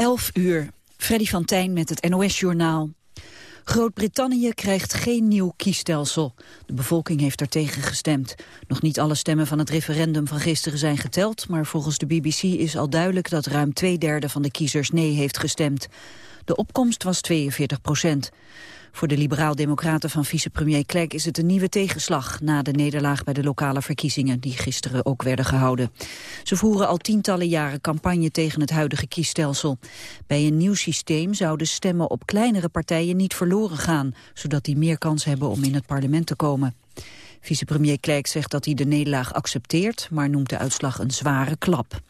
11 uur. Freddy van Tijn met het NOS-journaal. Groot-Brittannië krijgt geen nieuw kiesstelsel. De bevolking heeft er tegen gestemd. Nog niet alle stemmen van het referendum van gisteren zijn geteld... maar volgens de BBC is al duidelijk dat ruim twee derde van de kiezers nee heeft gestemd. De opkomst was 42 procent. Voor de liberaal-democraten van vicepremier Clegg is het een nieuwe tegenslag... na de nederlaag bij de lokale verkiezingen, die gisteren ook werden gehouden. Ze voeren al tientallen jaren campagne tegen het huidige kiesstelsel. Bij een nieuw systeem zouden stemmen op kleinere partijen niet verloren gaan... zodat die meer kans hebben om in het parlement te komen. Vicepremier Clegg zegt dat hij de nederlaag accepteert... maar noemt de uitslag een zware klap.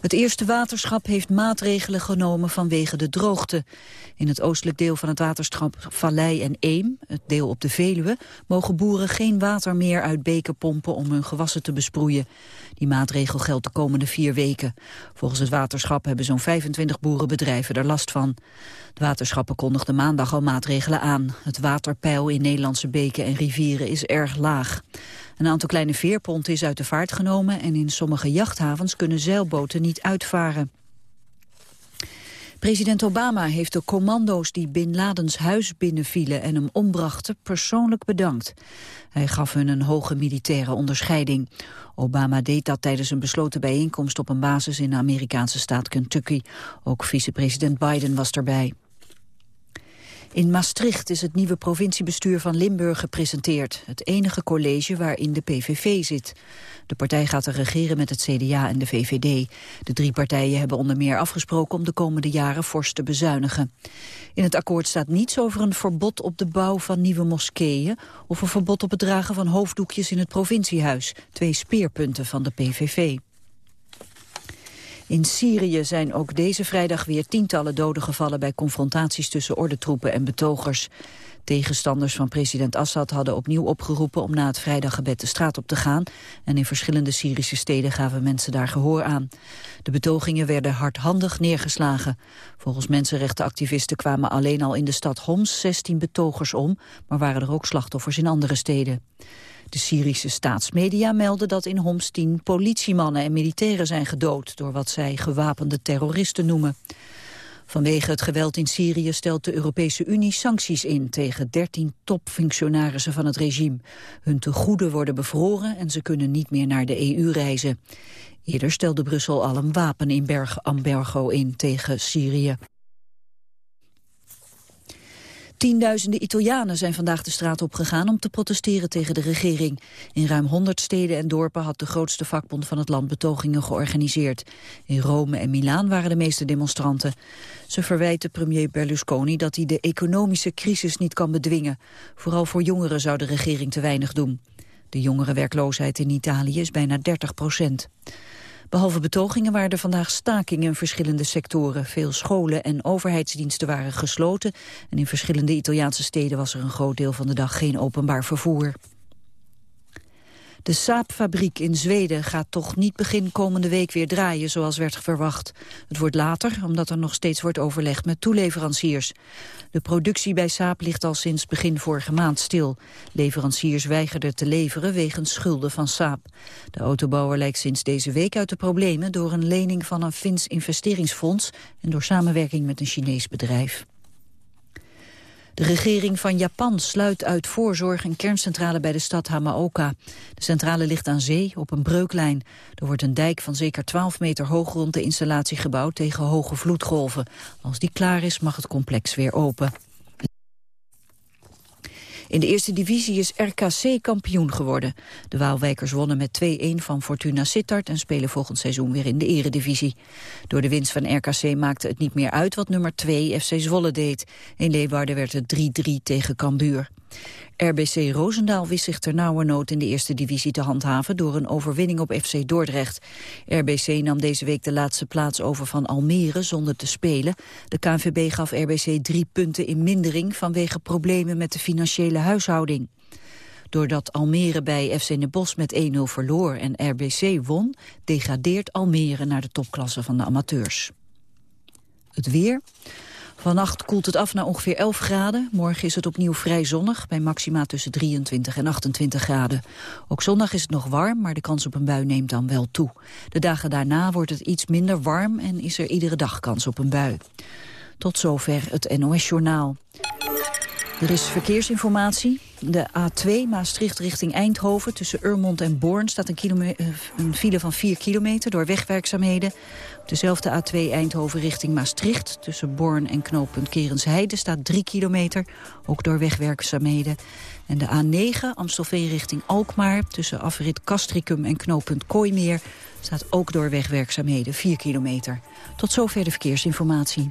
Het eerste waterschap heeft maatregelen genomen vanwege de droogte. In het oostelijk deel van het waterschap Vallei en Eem, het deel op de Veluwe, mogen boeren geen water meer uit beken pompen om hun gewassen te besproeien. Die maatregel geldt de komende vier weken. Volgens het waterschap hebben zo'n 25 boerenbedrijven er last van. De waterschappen kondigden maandag al maatregelen aan. Het waterpeil in Nederlandse beken en rivieren is erg laag. Een aantal kleine veerponten is uit de vaart genomen... en in sommige jachthavens kunnen zeilboten niet uitvaren. President Obama heeft de commando's die Bin Ladens huis binnenvielen en hem ombrachten persoonlijk bedankt. Hij gaf hun een hoge militaire onderscheiding. Obama deed dat tijdens een besloten bijeenkomst op een basis in de Amerikaanse staat Kentucky. Ook vicepresident Biden was erbij. In Maastricht is het nieuwe provinciebestuur van Limburg gepresenteerd. Het enige college waarin de PVV zit. De partij gaat er regeren met het CDA en de VVD. De drie partijen hebben onder meer afgesproken om de komende jaren fors te bezuinigen. In het akkoord staat niets over een verbod op de bouw van nieuwe moskeeën... of een verbod op het dragen van hoofddoekjes in het provinciehuis. Twee speerpunten van de PVV. In Syrië zijn ook deze vrijdag weer tientallen doden gevallen bij confrontaties tussen ordentroepen en betogers. Tegenstanders van president Assad hadden opnieuw opgeroepen om na het vrijdaggebed de straat op te gaan en in verschillende Syrische steden gaven mensen daar gehoor aan. De betogingen werden hardhandig neergeslagen. Volgens mensenrechtenactivisten kwamen alleen al in de stad Homs 16 betogers om, maar waren er ook slachtoffers in andere steden. De Syrische staatsmedia melden dat in Homs tien politiemannen en militairen zijn gedood door wat zij gewapende terroristen noemen. Vanwege het geweld in Syrië stelt de Europese Unie sancties in tegen 13 topfunctionarissen van het regime. Hun tegoeden worden bevroren en ze kunnen niet meer naar de EU reizen. Eerder stelde Brussel al een wapenembargo in tegen Syrië. Tienduizenden Italianen zijn vandaag de straat opgegaan om te protesteren tegen de regering. In ruim 100 steden en dorpen had de grootste vakbond van het land betogingen georganiseerd. In Rome en Milaan waren de meeste demonstranten. Ze verwijten premier Berlusconi dat hij de economische crisis niet kan bedwingen. Vooral voor jongeren zou de regering te weinig doen. De jongerenwerkloosheid in Italië is bijna 30 procent. Behalve betogingen waren er vandaag stakingen in verschillende sectoren. Veel scholen en overheidsdiensten waren gesloten. En in verschillende Italiaanse steden was er een groot deel van de dag geen openbaar vervoer. De Saab-fabriek in Zweden gaat toch niet begin komende week weer draaien zoals werd verwacht. Het wordt later, omdat er nog steeds wordt overlegd met toeleveranciers. De productie bij Saab ligt al sinds begin vorige maand stil. Leveranciers weigerden te leveren wegens schulden van Saab. De autobouwer lijkt sinds deze week uit de problemen door een lening van een Fins investeringsfonds en door samenwerking met een Chinees bedrijf. De regering van Japan sluit uit voorzorg een kerncentrale bij de stad Hamaoka. De centrale ligt aan zee op een breuklijn. Er wordt een dijk van zeker 12 meter hoog rond de installatie gebouwd tegen hoge vloedgolven. Als die klaar is mag het complex weer open. In de eerste divisie is RKC kampioen geworden. De Waalwijkers wonnen met 2-1 van Fortuna Sittard... en spelen volgend seizoen weer in de eredivisie. Door de winst van RKC maakte het niet meer uit wat nummer 2 FC Zwolle deed. In Leeuwarden werd het 3-3 tegen Cambuur. RBC Roosendaal wist zich ternauwernood in de eerste divisie te handhaven door een overwinning op FC Dordrecht. RBC nam deze week de laatste plaats over van Almere zonder te spelen. De KNVB gaf RBC drie punten in mindering vanwege problemen met de financiële huishouding. Doordat Almere bij FC Den Bosch met 1-0 verloor en RBC won, degradeert Almere naar de topklasse van de amateurs. Het weer. Vannacht koelt het af naar ongeveer 11 graden. Morgen is het opnieuw vrij zonnig, bij maxima tussen 23 en 28 graden. Ook zondag is het nog warm, maar de kans op een bui neemt dan wel toe. De dagen daarna wordt het iets minder warm en is er iedere dag kans op een bui. Tot zover het NOS-journaal. Er is verkeersinformatie. De A2 Maastricht richting Eindhoven tussen Urmond en Born staat een, eh, een, file van 4 kilometer door wegwerkzaamheden. Op dezelfde A2 Eindhoven richting Maastricht tussen Born en knooppunt Kerensheide staat 3 kilometer, ook door wegwerkzaamheden. En de A9 Amstelveen richting Alkmaar tussen afrit Castricum en knooppunt Kooimeer staat ook door wegwerkzaamheden 4 kilometer. Tot zover de verkeersinformatie.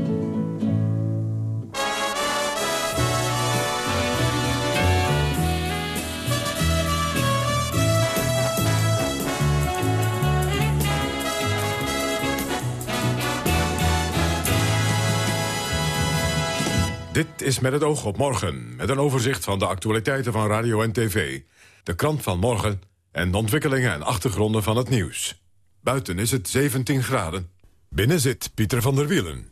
Is met het oog op morgen, met een overzicht van de actualiteiten van radio en tv. De krant van morgen en de ontwikkelingen en achtergronden van het nieuws. Buiten is het 17 graden. Binnen zit Pieter van der Wielen.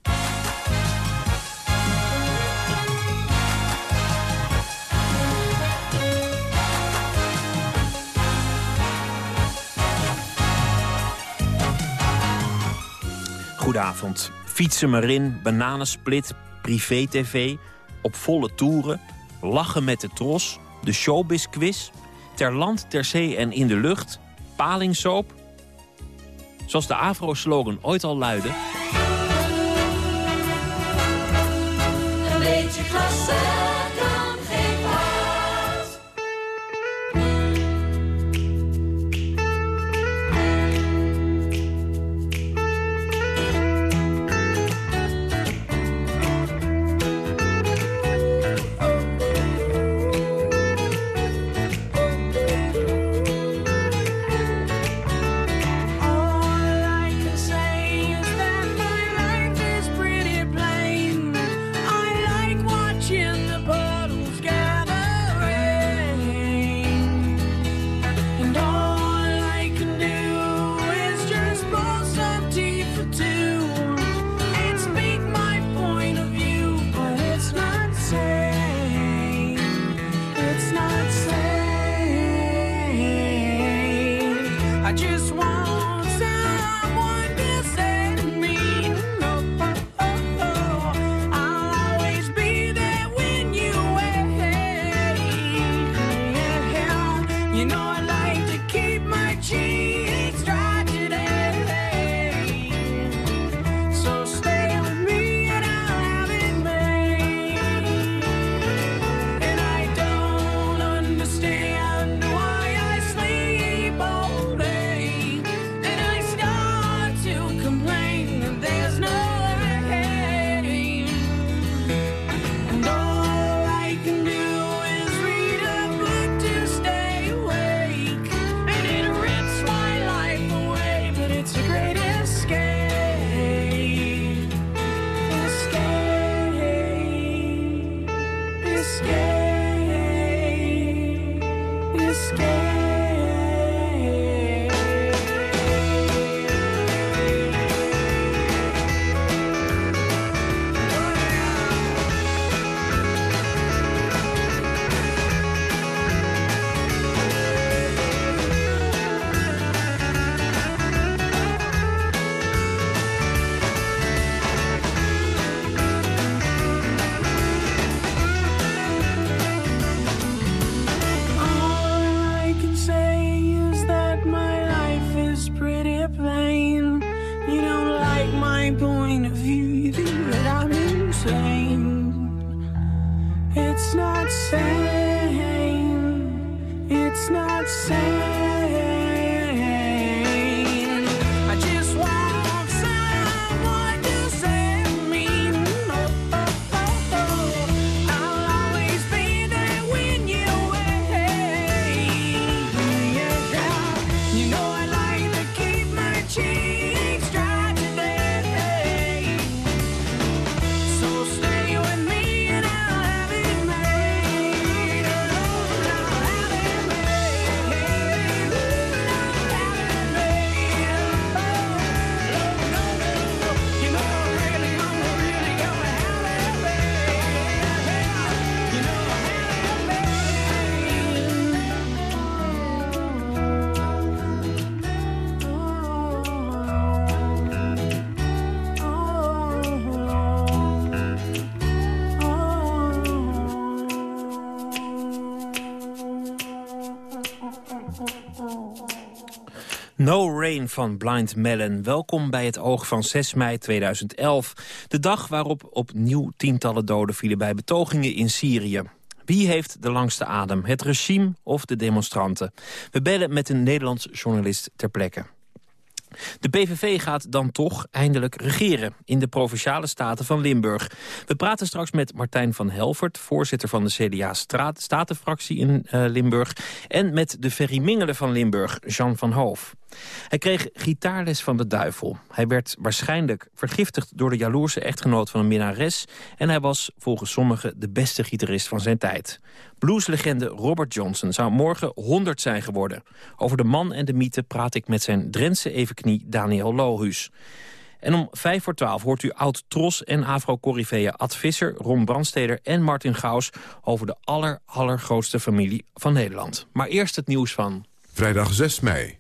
Goedenavond. Fietsen maar in, bananensplit, privé-tv, op volle toeren, lachen met de tros, de showbiz-quiz, ter land, ter zee en in de lucht, palingsoop. Zoals de Avro-slogan ooit al luidde... Een beetje klasse. No Rain van Blind Melon. Welkom bij het oog van 6 mei 2011. De dag waarop opnieuw tientallen doden vielen bij betogingen in Syrië. Wie heeft de langste adem, het regime of de demonstranten? We bellen met een Nederlands journalist ter plekke. De PVV gaat dan toch eindelijk regeren in de Provinciale Staten van Limburg. We praten straks met Martijn van Helvert, voorzitter van de CDA-statenfractie in uh, Limburg... en met de Ferry Mingelen van Limburg, Jean van Hoof. Hij kreeg gitaarles van de duivel. Hij werd waarschijnlijk vergiftigd door de jaloerse echtgenoot van een minnares... en hij was volgens sommigen de beste gitarist van zijn tijd. Blueslegende Robert Johnson zou morgen 100 zijn geworden. Over de man en de mythe praat ik met zijn Drentse evenknie Daniel Lohuus. En om vijf voor twaalf hoort u oud-tros en afro-corriveeën Ad Visser, Ron Brandsteder en Martin Gaus... over de aller, allergrootste familie van Nederland. Maar eerst het nieuws van... Vrijdag 6 mei.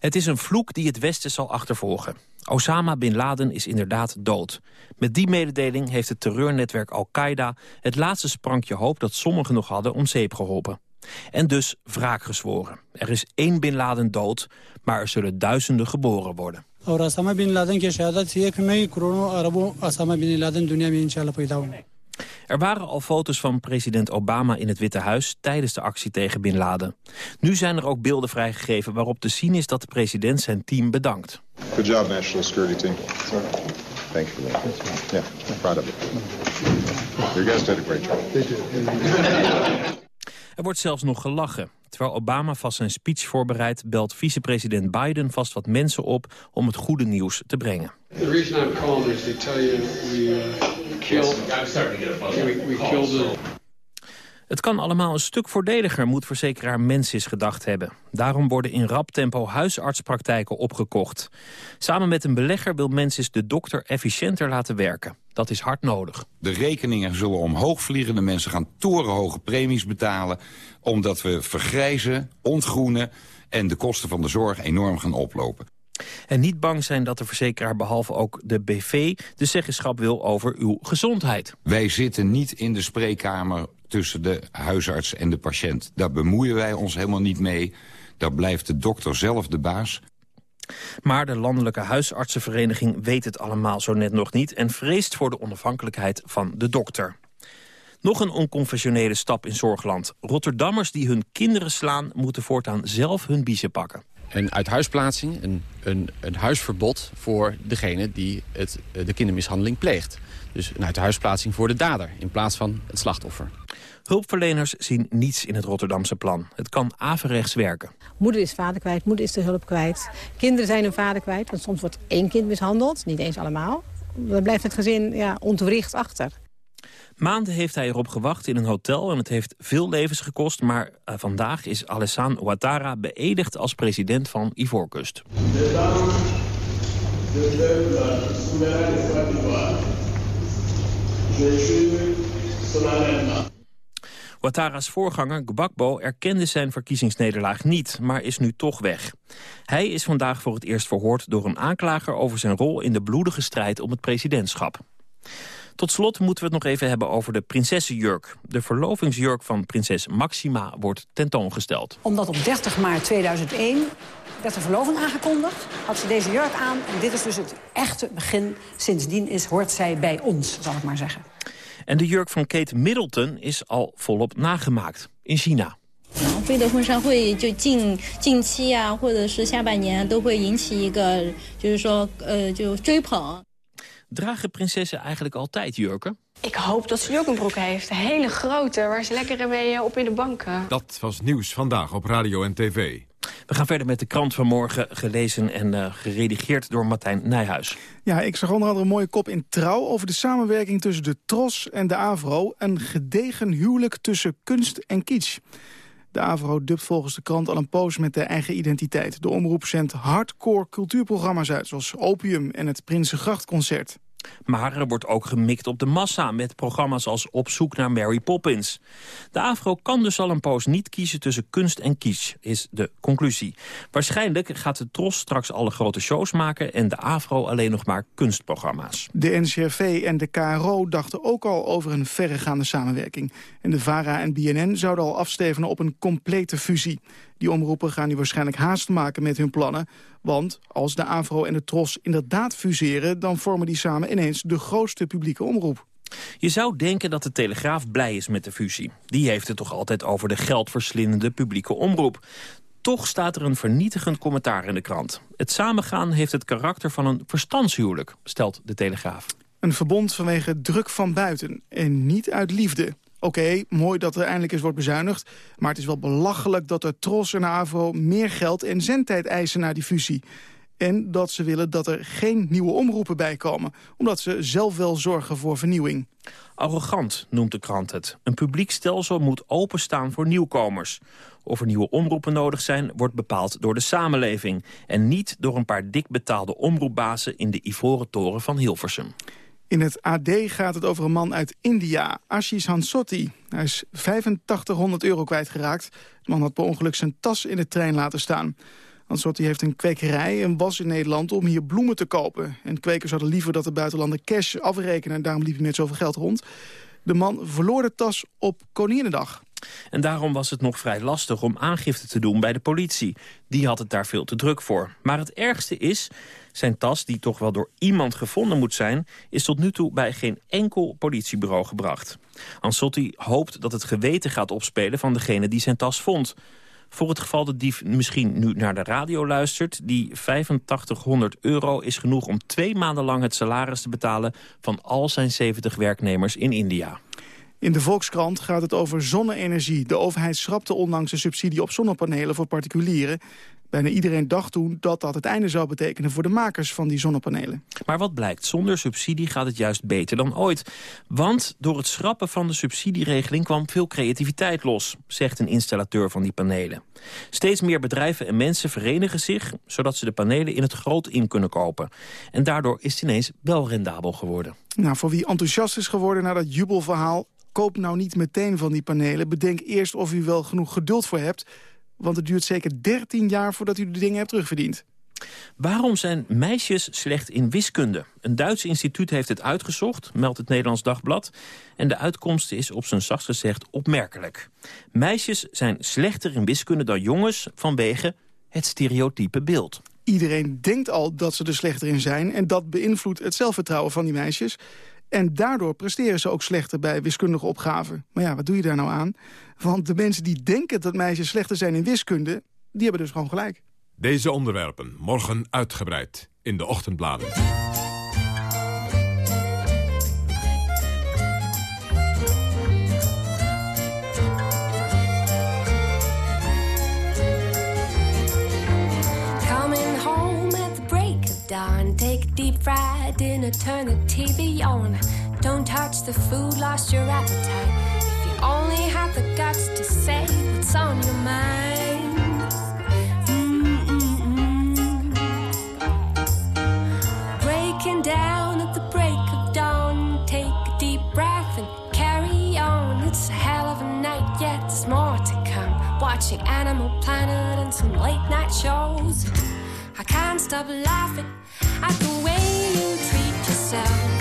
Het is een vloek die het Westen zal achtervolgen. Osama Bin Laden is inderdaad dood. Met die mededeling heeft het terreurnetwerk Al-Qaeda... het laatste sprankje hoop dat sommigen nog hadden om zeep geholpen. En dus wraak gezworen. Er is één Bin Laden dood, maar er zullen duizenden geboren worden. Osama Bin Laden, Osama Bin Laden, er waren al foto's van president Obama in het Witte Huis tijdens de actie tegen Bin Laden. Nu zijn er ook beelden vrijgegeven waarop te zien is dat de president zijn team bedankt. Good job, National Security Team. Thank you. Yeah, proud of it. Your guys did a great job. Er wordt zelfs nog gelachen. Terwijl Obama vast zijn speech voorbereidt... belt vicepresident Biden vast wat mensen op om het goede nieuws te brengen. The reason I'm calling is to tell you we We, we killed het kan allemaal een stuk voordeliger, moet verzekeraar Mensis gedacht hebben. Daarom worden in rap tempo huisartspraktijken opgekocht. Samen met een belegger wil Mensis de dokter efficiënter laten werken. Dat is hard nodig. De rekeningen zullen omhoog vliegen. De mensen gaan torenhoge premies betalen. Omdat we vergrijzen, ontgroenen en de kosten van de zorg enorm gaan oplopen. En niet bang zijn dat de verzekeraar behalve ook de BV... de zeggenschap wil over uw gezondheid. Wij zitten niet in de spreekkamer tussen de huisarts en de patiënt. Daar bemoeien wij ons helemaal niet mee. Daar blijft de dokter zelf de baas. Maar de Landelijke Huisartsenvereniging weet het allemaal zo net nog niet... en vreest voor de onafhankelijkheid van de dokter. Nog een onconventionele stap in Zorgland. Rotterdammers die hun kinderen slaan... moeten voortaan zelf hun biezen pakken. Een uithuisplaatsing, een, een, een huisverbod voor degene die het, de kindermishandeling pleegt. Dus een uithuisplaatsing voor de dader in plaats van het slachtoffer. Hulpverleners zien niets in het Rotterdamse plan. Het kan averechts werken. Moeder is vader kwijt, moeder is de hulp kwijt. Kinderen zijn hun vader kwijt, want soms wordt één kind mishandeld. Niet eens allemaal. Dan blijft het gezin ja, ontwricht achter. Maanden heeft hij erop gewacht in een hotel en het heeft veel levens gekost. Maar uh, vandaag is Alassane Ouattara beëdigd als president van Ivoorkust. Ouattara's voorganger Gbagbo erkende zijn verkiezingsnederlaag niet, maar is nu toch weg. Hij is vandaag voor het eerst verhoord door een aanklager over zijn rol in de bloedige strijd om het presidentschap. Tot slot moeten we het nog even hebben over de prinsessenjurk. De verlovingsjurk van prinses Maxima wordt tentoongesteld. Omdat op 30 maart 2001 werd de verloving aangekondigd, had ze deze jurk aan. En dit is dus het echte begin. Sindsdien is, hoort zij bij ons, zal ik maar zeggen. En de jurk van Kate Middleton is al volop nagemaakt in China. 飞的婚纱会就近近期啊，或者是下半年都会引起一个，就是说呃，就追捧。 Dragen prinsessen eigenlijk altijd jurken? Ik hoop dat ze joggingbroek heeft. Hele grote, waar ze lekker mee eh, op in de banken. Dat was nieuws vandaag op radio en tv. We gaan verder met de krant van morgen, gelezen en uh, geredigeerd door Martijn Nijhuis. Ja, ik zag onder andere een mooie kop in Trouw over de samenwerking tussen de TROS en de AVRO. Een gedegen huwelijk tussen kunst en kitsch. De AVRO dubt volgens de krant al een poos met de eigen identiteit. De omroep zendt hardcore cultuurprogramma's uit, zoals Opium en het Prinsengrachtconcert. Maar er wordt ook gemikt op de massa met programma's als Op zoek naar Mary Poppins. De AVRO kan dus al een poos niet kiezen tussen kunst en kies, is de conclusie. Waarschijnlijk gaat de Tros straks alle grote shows maken... en de AVRO alleen nog maar kunstprogramma's. De NCRV en de KRO dachten ook al over een verregaande samenwerking. En de VARA en BNN zouden al afstevenen op een complete fusie. Die omroepen gaan nu waarschijnlijk haast maken met hun plannen. Want als de AVRO en de TROS inderdaad fuseren... dan vormen die samen ineens de grootste publieke omroep. Je zou denken dat de Telegraaf blij is met de fusie. Die heeft het toch altijd over de geldverslindende publieke omroep. Toch staat er een vernietigend commentaar in de krant. Het samengaan heeft het karakter van een verstandshuwelijk, stelt de Telegraaf. Een verbond vanwege druk van buiten en niet uit liefde. Oké, mooi dat er eindelijk eens wordt bezuinigd... maar het is wel belachelijk dat er Tros en AVRO meer geld en zendtijd eisen naar die fusie. En dat ze willen dat er geen nieuwe omroepen bij komen... omdat ze zelf wel zorgen voor vernieuwing. Arrogant noemt de krant het. Een publiek stelsel moet openstaan voor nieuwkomers. Of er nieuwe omroepen nodig zijn, wordt bepaald door de samenleving... en niet door een paar dik betaalde omroepbazen in de Ivoren Toren van Hilversum. In het AD gaat het over een man uit India, Ashish Hansotti. Hij is 8500 euro kwijtgeraakt. De man had per ongeluk zijn tas in de trein laten staan. Hansotti heeft een kwekerij en was in Nederland om hier bloemen te kopen. En kwekers hadden liever dat de buitenlanden cash afrekenen... en daarom liep hij met zoveel geld rond. De man verloor de tas op Koninginnedag. En daarom was het nog vrij lastig om aangifte te doen bij de politie. Die had het daar veel te druk voor. Maar het ergste is, zijn tas, die toch wel door iemand gevonden moet zijn... is tot nu toe bij geen enkel politiebureau gebracht. Ansotti hoopt dat het geweten gaat opspelen van degene die zijn tas vond. Voor het geval de dief misschien nu naar de radio luistert... die 8500 euro is genoeg om twee maanden lang het salaris te betalen... van al zijn 70 werknemers in India. In de Volkskrant gaat het over zonne-energie. De overheid schrapte onlangs een subsidie op zonnepanelen voor particulieren. Bijna iedereen dacht toen dat dat het einde zou betekenen voor de makers van die zonnepanelen. Maar wat blijkt, zonder subsidie gaat het juist beter dan ooit. Want door het schrappen van de subsidieregeling kwam veel creativiteit los, zegt een installateur van die panelen. Steeds meer bedrijven en mensen verenigen zich, zodat ze de panelen in het groot in kunnen kopen. En daardoor is het ineens wel rendabel geworden. Nou, voor wie enthousiast is geworden na dat jubelverhaal, koop nou niet meteen van die panelen. Bedenk eerst of u wel genoeg geduld voor hebt want het duurt zeker 13 jaar voordat u de dingen hebt terugverdiend. Waarom zijn meisjes slecht in wiskunde? Een Duits instituut heeft het uitgezocht, meldt het Nederlands Dagblad. En de uitkomst is op zijn zachtst gezegd opmerkelijk. Meisjes zijn slechter in wiskunde dan jongens vanwege het stereotype beeld. Iedereen denkt al dat ze er slechter in zijn... en dat beïnvloedt het zelfvertrouwen van die meisjes. En daardoor presteren ze ook slechter bij wiskundige opgaven. Maar ja, wat doe je daar nou aan? Want de mensen die denken dat meisjes slechter zijn in wiskunde... die hebben dus gewoon gelijk. Deze onderwerpen morgen uitgebreid in de ochtendbladen. Fried dinner, turn the TV on. Don't touch the food, lost your appetite. If you only had the guts to say what's on your mind. Mm-mm-mm. Breaking down at the break of dawn. Take a deep breath and carry on. It's a hell of a night, yet there's more to come. Watching Animal Planet and some late night shows. I can't stop laughing at the way you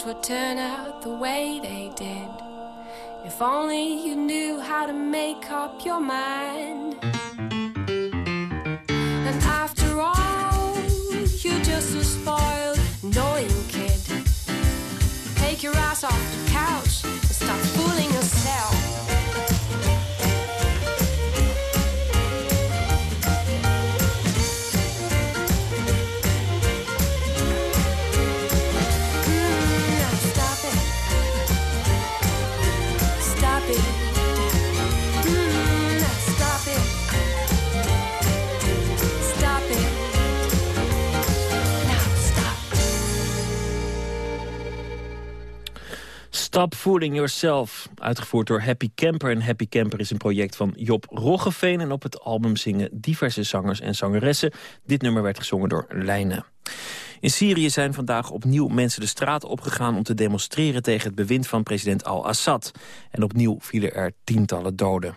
things would turn out the way they did. If only you knew how to make up your mind. And after all, you're just a spoiled, annoying kid. Take your ass off the couch Stop Fooling Yourself, uitgevoerd door Happy Camper. En Happy Camper is een project van Job Roggeveen. En op het album zingen diverse zangers en zangeressen. Dit nummer werd gezongen door Lijnen. In Syrië zijn vandaag opnieuw mensen de straat opgegaan... om te demonstreren tegen het bewind van president al-Assad. En opnieuw vielen er tientallen doden.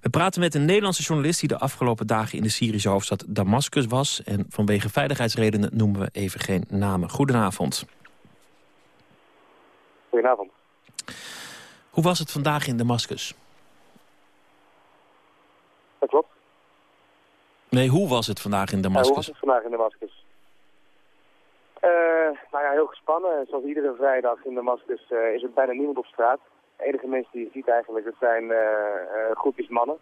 We praten met een Nederlandse journalist die de afgelopen dagen in de Syrische hoofdstad Damascus was. En vanwege veiligheidsredenen noemen we even geen namen. Goedenavond. Goedenavond. Hoe was het vandaag in Damascus? Dat klopt. Nee, hoe was het vandaag in Ja, hoe was Damascus? het vandaag in Damascus? Eh, nou ja, heel gespannen. Zoals iedere vrijdag in Damascus eh, is er bijna niemand op straat. De enige mensen die je ziet eigenlijk, dat zijn eh, eh, groepjes mannen.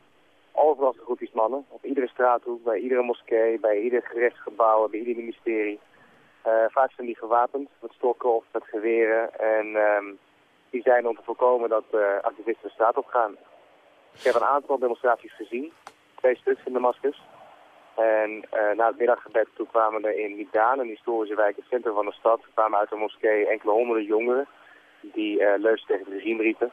Overal zijn groepjes mannen. Op iedere straathoek, bij iedere moskee, bij ieder gerechtsgebouw, bij ieder ministerie. Eh, vaak zijn die gewapend met stokken of met geweren. En ehm, die zijn om te voorkomen dat eh, activisten de straat op gaan. Ik heb een aantal demonstraties gezien. Twee stuks in Damascus. En eh, na het middaggebed toen kwamen er in Midaan, een historische wijk, het centrum van de stad, kwamen uit de moskee enkele honderden jongeren die uh, leuzen tegen het regime riepen.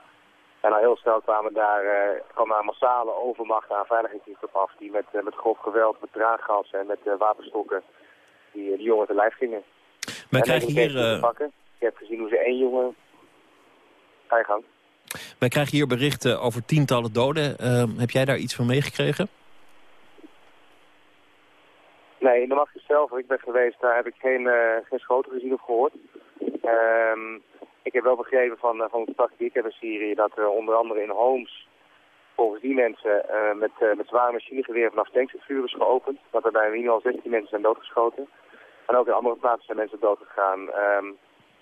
En al heel snel kwamen daar, eh, kwam daar een massale overmacht aan veiligheidsdiensten op af, die met, eh, met grof geweld, met traangas en met eh, wapenstokken die, eh, die jongeren te lijf gingen. En krijgen hier, eh. Je hebt gezien hoe ze één jongen... Ga je gang. Wij krijgen hier berichten over tientallen doden. Ehm, heb jij daar iets van meegekregen? Nee, in Damascus zelf, waar ik ben geweest, daar heb ik geen, eh, geen schoten gezien of gehoord. Ehm, ik heb wel begrepen van, eh, van de stad die ik heb in Syrië dat er onder andere in Homs volgens die mensen eh, met, met zware machinegeweren vanaf tanks het vuur is geopend. Dat er bij in ieder geval 16 mensen zijn doodgeschoten. En ook in andere plaatsen zijn mensen doodgegaan.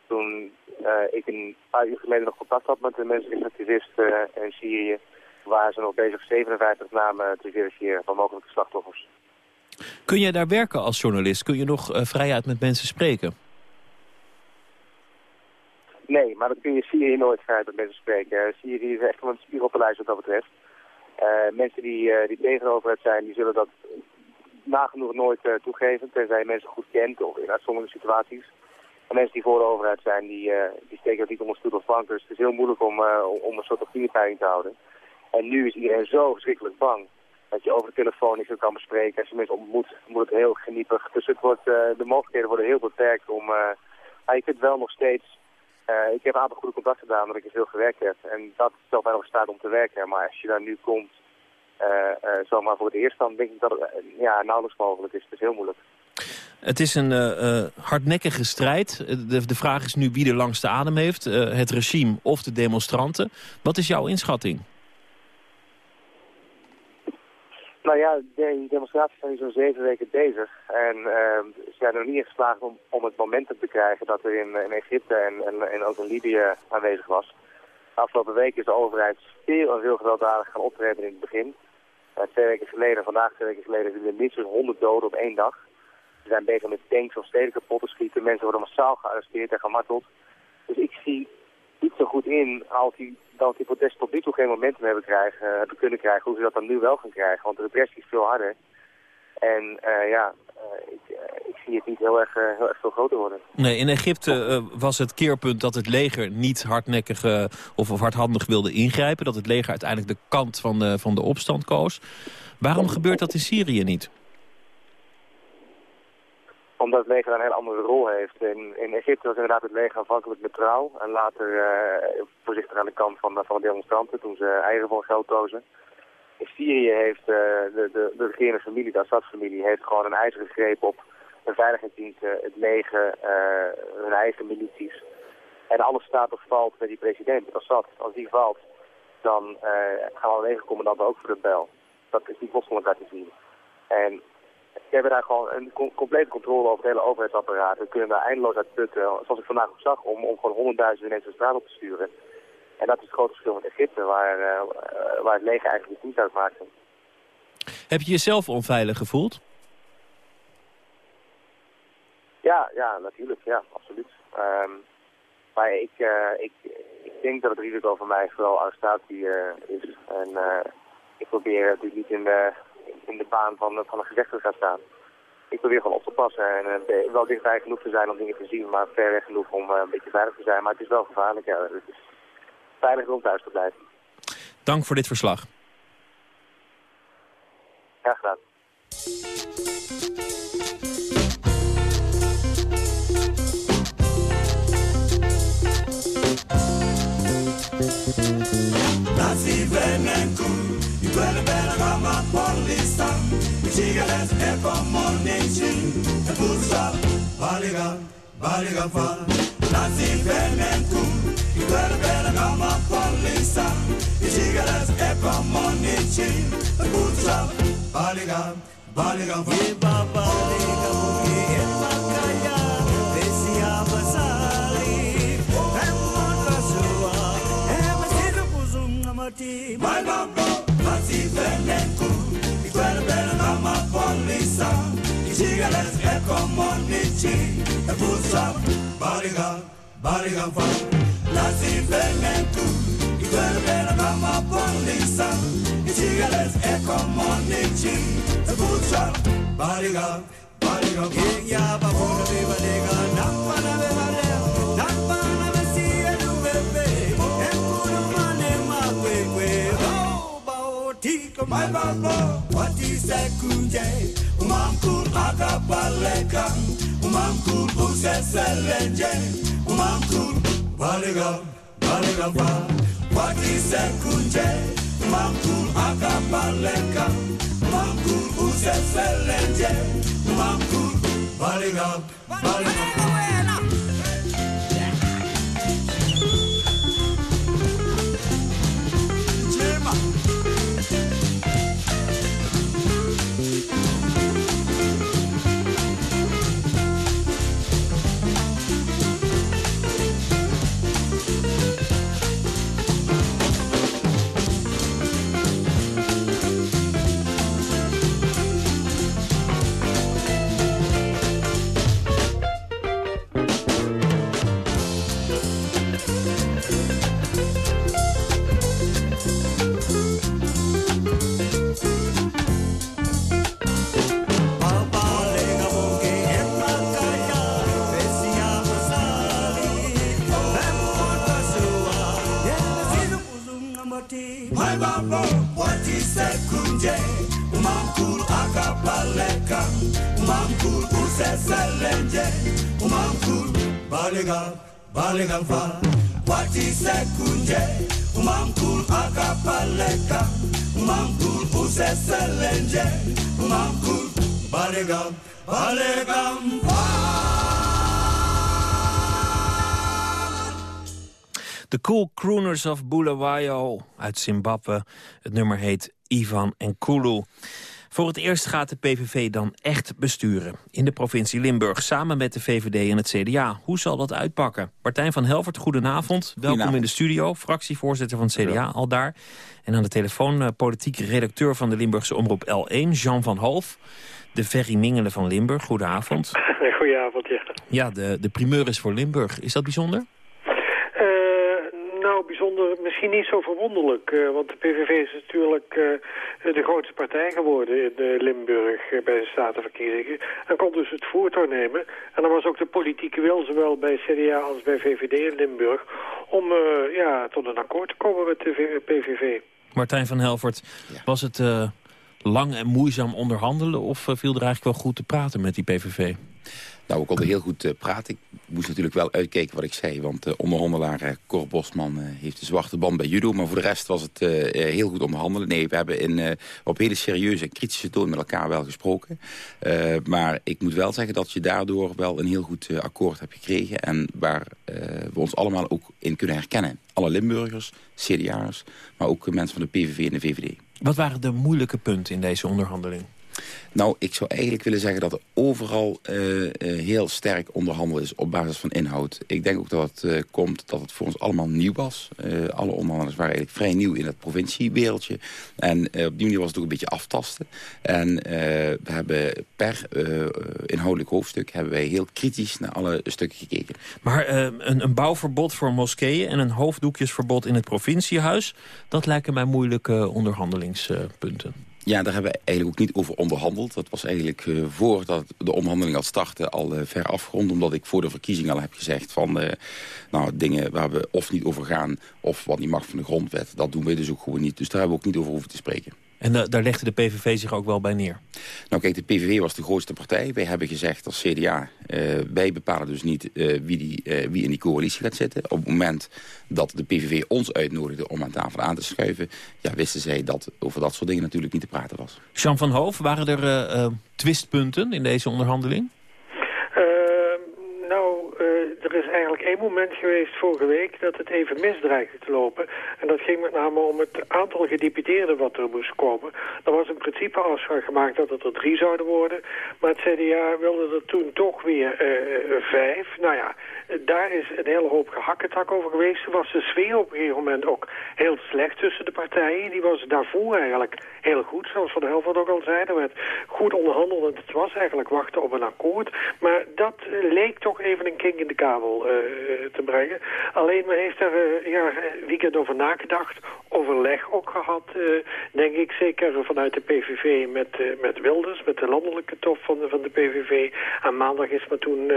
Toen eh, ik een paar uur geleden nog contact had met de mensenrechtenactivisten eh, in Syrië, waren ze nog bezig 57 namen te verifiëren van mogelijke slachtoffers. Kun jij daar werken als journalist? Kun je nog eh, vrijuit met mensen spreken? Nee, maar dat kun je Syrië nooit vrij met mensen spreken. Eh, Syrië is echt wel een lijst wat dat betreft. Eh, mensen die, eh, die tegen de overheid zijn, die zullen dat nagenoeg nooit eh, toegeven, tenzij je mensen goed kent of in uitzonderlijke situaties. En mensen die voor de overheid zijn, die, eh, die steken dat niet onder stoel of bank. Dus het is heel moeilijk om, eh, om een soort opiniepeiling te houden. En nu is iedereen zo verschrikkelijk bang dat je over de telefoon niet zo kan bespreken. Als je mensen ontmoet, moet het heel geniepig. Dus het wordt, eh, de mogelijkheden worden heel beperkt om... maar je kunt wel nog steeds... ik heb een aantal goede contacten gedaan omdat ik er veel gewerkt heb. En dat stelt mij nog staat om te werken. Maar als je daar nu komt, zomaar voor het eerst, dan denk ik dat het ja, nauwelijks mogelijk is. Het is heel moeilijk. Het is een eh, eh, hardnekkige strijd. De, de vraag is nu wie de langste adem heeft. eh, het regime of de demonstranten. Wat is jouw inschatting? Nou ja, de demonstraties zijn nu zo'n zeven weken bezig. En ehm, ze zijn nog niet in geslaagd om, om het momentum te krijgen dat er in, Egypte en, en, ook in Libië aanwezig was. Afgelopen week is de overheid veel en veel gewelddadig gaan optreden in het begin. Twee weken geleden, vandaag twee weken geleden, er minstens 100 doden op één dag. Ze zijn bezig met tanks of steden kapot te schieten. Mensen worden massaal gearresteerd en gemarteld. Dus ik zie niet zo goed in als die, dat die protesten tot nu toe geen momentum hebben, krijgen, hebben kunnen krijgen, hoe ze dat dan nu wel gaan krijgen. Want de repressie is veel harder. En eh, ja, eh, ik, eh, ik zie het niet heel erg, heel erg veel groter worden. Nee, in Egypte was het keerpunt dat het leger niet hardnekkig of, of hardhandig wilde ingrijpen. Dat het leger uiteindelijk de kant van de, van de opstand koos. Waarom gebeurt dat in Syrië niet? Omdat het leger een hele andere rol heeft. In, in Egypte was inderdaad het leger afhankelijk trouw. En later eh, voorzichtig aan de kant van, van de demonstranten toen ze eieren voor geld kozen. In Syrië heeft eh, de, de, de regerende familie, de Assad-familie, heeft gewoon een ijzeren greep op de veiligheidsdiensten, het leger, eh, hun eigen milities. En alles staat of valt met die president, Assad. Als die valt, dan eh, gaan alle legercommandanten ook voor de bel. Dat is niet van elkaar te zien. En we hebben daar gewoon een co- complete controle over het hele overheidsapparaat. We kunnen daar eindeloos uit putten, zoals ik vandaag ook zag, om, om gewoon honderdduizenden ineens de straat op te sturen. En dat is het grote verschil met Egypte, waar, eh, eh, waar het leger eigenlijk niet uitmaakte. Heb je jezelf onveilig gevoeld? Ja, ja, natuurlijk. Ja, absoluut. Ehm, maar ik, eh, ik, ik denk dat het risico voor mij vooral arrestatie eh, is. En ik probeer natuurlijk niet in de, in de baan van, van een gevecht te gaan staan. Ik probeer gewoon op te passen en eh, wel dichtbij genoeg te zijn om dingen te zien, maar ver weg genoeg om eh, een beetje veilig te zijn. Maar het is wel gevaarlijk, ja. Het is veiliger om thuis te blijven. Dank voor dit verslag. Graag gedaan. Ichigeles eko monichi, epusa baliga, baliga fa Nasi venenku, ikwele bela kama polisa Ichigeles eko monichi, epusa baliga, baliga fa Iba baliga mugi, iba kaya, desia basali Emon kasua, emasiga kuzunga mati My babo, mati venenku Ikwele bela kama polisa Ichigeles eko monichi, epusa baliga, baliga fa Nasi venenku, ikwele bela kama polisa Ichigeles eko monichi, epusa baliga, baliga fa Yeah, babona beba what is that kunje Umamkul akapaleka, umamkul useselenje Umamkul fa What is that kunje Umamkul akapaleka, umamkul useselenje Umamkul baliga, baliga fa baliga, baliga fa. What is that kunje? Umamkul akapaleka, umamkul useselenje, umamkul baliga, baliga fa. De Cool Crooners of Bulawayo uit Zimbabwe. Het nummer heet Ivan en Kulu. Voor het eerst gaat de PVV dan echt besturen. In de provincie Limburg, samen met de VVD en het CDA. Hoe zal dat uitpakken? Martijn van Helvert, goedenavond. Welkom in de studio. Fractievoorzitter van het CDA al daar. En aan de telefoon eh, politiek redacteur van de Limburgse omroep L1, Jean van Hoof. De Ferry Mingelen van Limburg, goedenavond. Goedenavond, ja. Ja, de, de primeur is voor Limburg. Is dat bijzonder? Nou, bijzonder, misschien niet zo verwonderlijk. eh, want de PVV is natuurlijk eh, de grootste partij geworden in eh, Limburg bij de statenverkiezingen. En kon dus het voortouw nemen. En dan was ook de politieke wil, zowel bij CDA als bij VVD in Limburg... om eh, ja, tot een akkoord te komen met de PVV. Martijn van Helvert, was het eh, lang en moeizaam onderhandelen... of viel er eigenlijk wel goed te praten met die PVV? Nou, we konden heel goed uh, praten. Ik moest natuurlijk wel uitkijken wat ik zei. Want uh, onderhandelaar uh, Cor Bosman heeft de zwarte band bij judo. Maar voor de rest was het heel goed onderhandelen. Nee, we hebben in, op hele serieuze en kritische toon met elkaar wel gesproken. maar ik moet wel zeggen dat je daardoor wel een heel goed akkoord hebt gekregen. En waar we ons allemaal ook in kunnen herkennen. Alle Limburgers, CDA'ers, maar ook mensen van de PVV en de VVD. Wat waren de moeilijke punten in deze onderhandeling? Nou, ik zou eigenlijk willen zeggen dat er overal uh, uh, heel sterk onderhandeld is op basis van inhoud. Ik denk ook dat het uh, komt dat het voor ons allemaal nieuw was. alle onderhandelaars waren eigenlijk vrij nieuw in het provinciewereldje. En op die manier was het ook een beetje aftasten. En we hebben per inhoudelijk hoofdstuk hebben wij heel kritisch naar alle stukken gekeken. Maar een, een, bouwverbod voor moskeeën en een hoofddoekjesverbod in het provinciehuis... dat lijken mij moeilijke onderhandelingspunten. Ja, daar hebben we eigenlijk ook niet over onderhandeld. Dat was eigenlijk uh, voordat de onderhandeling al startte al uh, ver afgerond. Omdat ik voor de verkiezing al heb gezegd van... Uh, nou, dingen waar we of niet over gaan of wat niet mag van de grondwet... dat doen we dus ook gewoon niet. Dus daar hebben we ook niet over hoeven te spreken. En da daar legde de PVV zich ook wel bij neer? Nou kijk, de PVV was de grootste partij. Wij hebben gezegd als CDA, uh, wij bepalen dus niet uh, wie, die, uh, wie in die coalitie gaat zitten. Op het moment dat de PVV ons uitnodigde om aan tafel aan te schuiven... Ja, wisten zij dat over dat soort dingen natuurlijk niet te praten was. Jean van Hoof, waren er twistpunten in deze onderhandeling? er is eigenlijk moment geweest vorige week dat het even misdreigde te lopen. En dat ging met name om het aantal gedeputeerden wat er moest komen. Er was in principe afspraak gemaakt dat het er drie zouden worden. Maar het CDA wilde er toen toch weer uh, vijf. Nou ja, daar is een hele hoop gehakketak over geweest. Toen was de sfeer op een gegeven moment ook heel slecht tussen de partijen. Die was daarvoor eigenlijk heel goed, zoals Van der Helvoort ook al zei. Er werd goed onderhandeld en het was eigenlijk wachten op een akkoord. Maar dat leek toch even een kink in de kabel te brengen. Alleen men heeft daar uh, ja, weekend over nagedacht. Overleg ook gehad, uh, denk ik. Zeker vanuit de PVV met, met Wilders, met de landelijke top van de, van de PVV. En maandag is men toen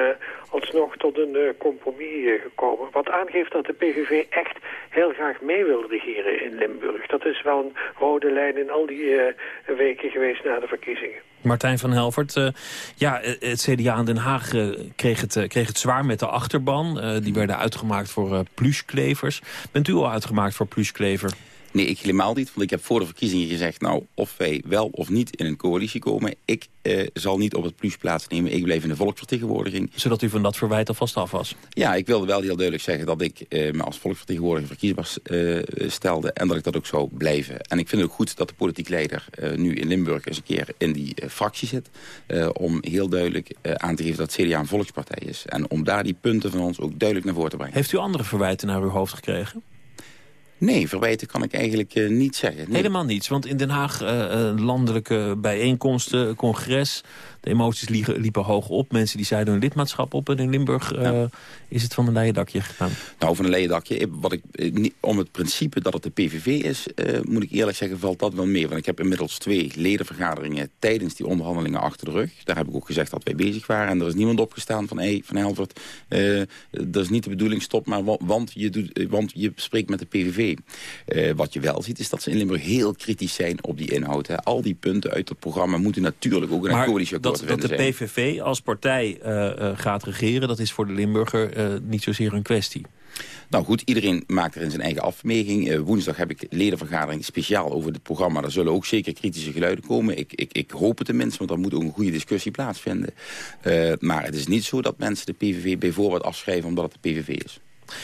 alsnog tot een compromis gekomen. Wat aangeeft dat de PVV echt heel graag mee wil regeren in Limburg. Dat is wel een rode lijn in al die weken geweest na de verkiezingen. Martijn van Helvert, uh, ja, het CDA in Den Haag uh, kreeg, het, uh, kreeg het zwaar met de achterban. die werden uitgemaakt voor plushklevers. Bent u al uitgemaakt voor plushklever? Nee, ik helemaal niet. Want ik heb voor de verkiezingen gezegd... nou, of wij wel of niet in een coalitie komen... ik eh, zal niet op het plus plaatsnemen. Ik blijf in de volksvertegenwoordiging. Zodat u van dat verwijt alvast af was? Ja, ik wilde wel heel duidelijk zeggen... dat ik eh, me als volksvertegenwoordiger verkiesbaar eh, stelde... en dat ik dat ook zou blijven. En ik vind het ook goed dat de politiek leider eh, nu in Limburg... eens een keer in die eh, fractie zit... Eh, om heel duidelijk aan te geven dat CDA een volkspartij is. En om daar die punten van ons ook duidelijk naar voren te brengen. Heeft u andere verwijten naar uw hoofd gekregen? Nee, verwijten kan ik eigenlijk uh, niet zeggen. Nee. Helemaal niets, want in Den Haag uh, landelijke bijeenkomsten, congres... de emoties liepen, liepen hoog op. Mensen die zeiden hun lidmaatschap op. En in Limburg uh, ja. is het van een leien dakje gegaan. Nou, van een leien dakje. Wat ik, om het principe dat het de PVV is... moet ik eerlijk zeggen, valt dat wel meer. Want ik heb inmiddels twee ledenvergaderingen... tijdens die onderhandelingen achter de rug. Daar heb ik ook gezegd dat wij bezig waren. En er is niemand opgestaan van... hé, hey, Van Helvert, dat is niet de bedoeling, stop maar... want je, doet, want je spreekt met de PVV. Uh, wat je wel ziet is dat ze in Limburg heel kritisch zijn op die inhoud. Hè. Al die punten uit het programma moeten natuurlijk ook in een coalitieakkoord dat, dat de. PVV als partij uh, uh, gaat regeren, dat is voor de Limburger niet zozeer een kwestie. Nou goed, iedereen maakt er in zijn eigen afweging. Uh, woensdag heb ik ledenvergadering speciaal over dit programma. Daar zullen ook zeker kritische geluiden komen. Ik, ik, ik hoop het tenminste, want dan moet ook een goede discussie plaatsvinden. Uh, maar het is niet zo dat mensen de PVV bijvoorbeeld afschrijven omdat het de PVV is.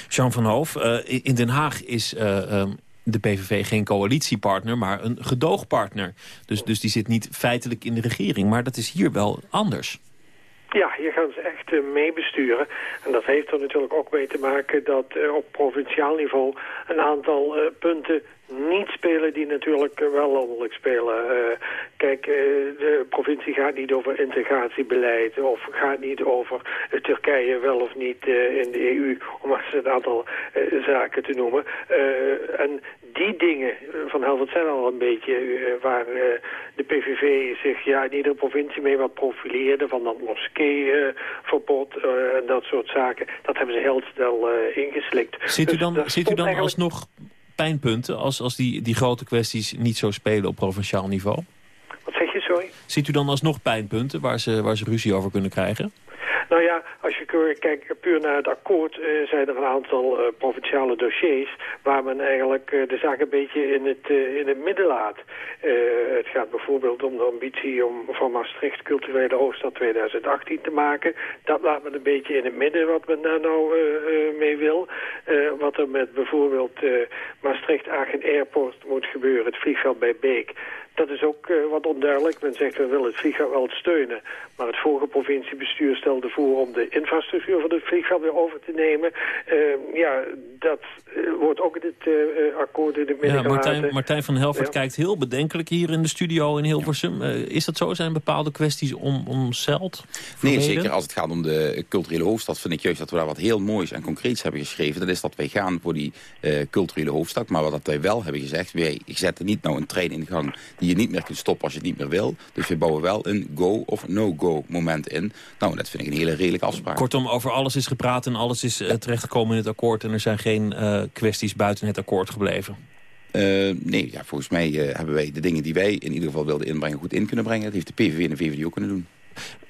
Jean van Hoof, uh, in Den Haag is uh, um, de PVV geen coalitiepartner, maar een gedoogpartner. Dus, dus die zit niet feitelijk in de regering. Maar dat is hier wel anders. Ja, hier gaan ze echt uh, meebesturen. En dat heeft er natuurlijk ook mee te maken dat op provinciaal niveau een aantal punten niet spelen die natuurlijk wel landelijk spelen. Uh, kijk, uh, de provincie gaat niet over integratiebeleid of gaat niet over Turkije wel of niet in de EU, om eens een aantal zaken te noemen. en die dingen van Helvert zijn al een beetje waar de PVV zich ja, in iedere provincie mee wat profileerde, van dat moskeeverbod en dat soort zaken. Dat hebben ze heel snel ingeslikt. Ziet u dan, dus ziet u dan eigenlijk... alsnog pijnpunten als, als die, die grote kwesties niet zo spelen op provinciaal niveau? Sorry? Ziet u dan alsnog pijnpunten waar ze, waar ze ruzie over kunnen krijgen? Nou ja, als je kijkt puur naar het akkoord... eh, zijn er een aantal eh, provinciale dossiers... waar men eigenlijk eh, de zaak een beetje in het, in het midden laat. Het gaat bijvoorbeeld om de ambitie om van Maastricht culturele hoofdstad 2018 te maken. Dat laat men een beetje in het midden wat men daar nou mee wil. Wat er met bijvoorbeeld Maastricht-Aachen Airport moet gebeuren, het vliegveld bij Beek... Dat is ook eh, wat onduidelijk. Men zegt we willen het vliegveld wel steunen. Maar het vorige provinciebestuur stelde voor om de infrastructuur van het vliegveld weer over te nemen. Eh, ja, dat eh, wordt ook in het eh, akkoord in het midden Ja, Martijn. Martijn van Helvert Ja. kijkt heel bedenkelijk hier in de studio in Hilversum. Eh, is dat zo? Zijn bepaalde kwesties om, om Zeld? Nee, zeker als het gaat om de culturele hoofdstad... vind ik juist dat we daar wat heel moois en concreets hebben geschreven. Dat is dat wij gaan voor die eh, culturele hoofdstad. Maar wat wij wel hebben gezegd... wij zetten niet nou een trein in gang die je niet meer kunt stoppen als je het niet meer wil. Dus we bouwen wel een go- of no-go moment in. Nou, dat vind ik een hele redelijke afspraak. Kortom, over alles is gepraat en alles is eh, terechtgekomen in het akkoord... en er zijn geen eh, kwesties buiten het akkoord gebleven. Eh, nee, ja, volgens mij hebben wij de dingen die wij in ieder geval wilden inbrengen... goed in kunnen brengen. Dat heeft de PVV en de VVD ook kunnen doen.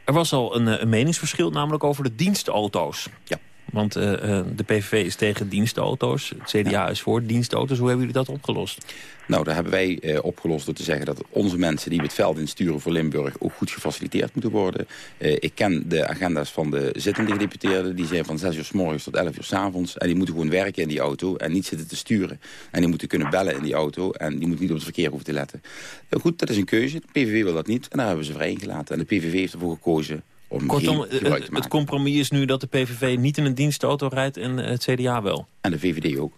Er was al een, een meningsverschil, namelijk over de dienstauto's. Ja. Want eh, eh, de PVV is tegen dienstauto's, het CDA is voor dienstauto's. Hoe hebben jullie dat opgelost? Nou, daar hebben wij eh, opgelost door te zeggen dat onze mensen die we het veld insturen voor Limburg ook goed gefaciliteerd moeten worden. Ik ken de agenda's van de zittende gedeputeerden. Die zijn van 6 uur s morgens tot 11 uur s avonds. En die moeten gewoon werken in die auto en niet zitten te sturen. En die moeten kunnen bellen in die auto en die moeten niet op het verkeer hoeven te letten. Goed, dat is een keuze. De PVV wil dat niet en daar hebben we ze vrij ingelaten. En de PVV heeft ervoor gekozen om Kortom, het compromis is nu dat de PVV niet in een dienstauto rijdt en eh, het CDA wel. En de VVD ook.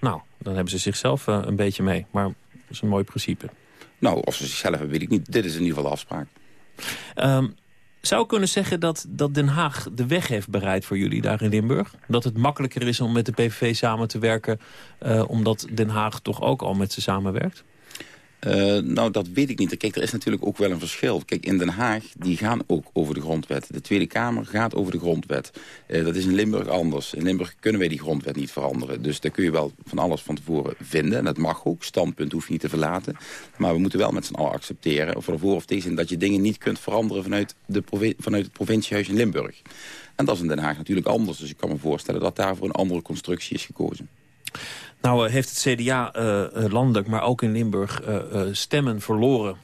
Nou, dan hebben ze zichzelf eh, een beetje mee. Maar dat is een mooi principe. Nou, of ze zichzelf hebben, weet ik niet. Dit is in ieder geval de afspraak. Ehm, zou ik kunnen zeggen dat, dat Den Haag de weg heeft bereid voor jullie daar in Limburg? Dat het makkelijker is om met de PVV samen te werken... eh, omdat Den Haag toch ook al met ze samenwerkt? Uh, nou, dat weet ik niet. Kijk, er is natuurlijk ook wel een verschil. Kijk, in Den Haag, die gaan ook over de grondwet. De Tweede Kamer gaat over de grondwet. Uh, dat is in Limburg anders. In Limburg kunnen wij die grondwet niet veranderen. Dus daar kun je wel van alles van tevoren vinden. En dat mag ook. Standpunt hoef je niet te verlaten. Maar we moeten wel met z'n allen accepteren... of ervoor of tegen dat je dingen niet kunt veranderen... vanuit, de vanuit het provinciehuis in Limburg. En dat is in Den Haag natuurlijk anders. Dus ik kan me voorstellen dat daarvoor een andere constructie is gekozen. Nou uh, heeft het CDA uh, landelijk, maar ook in Limburg uh, stemmen verloren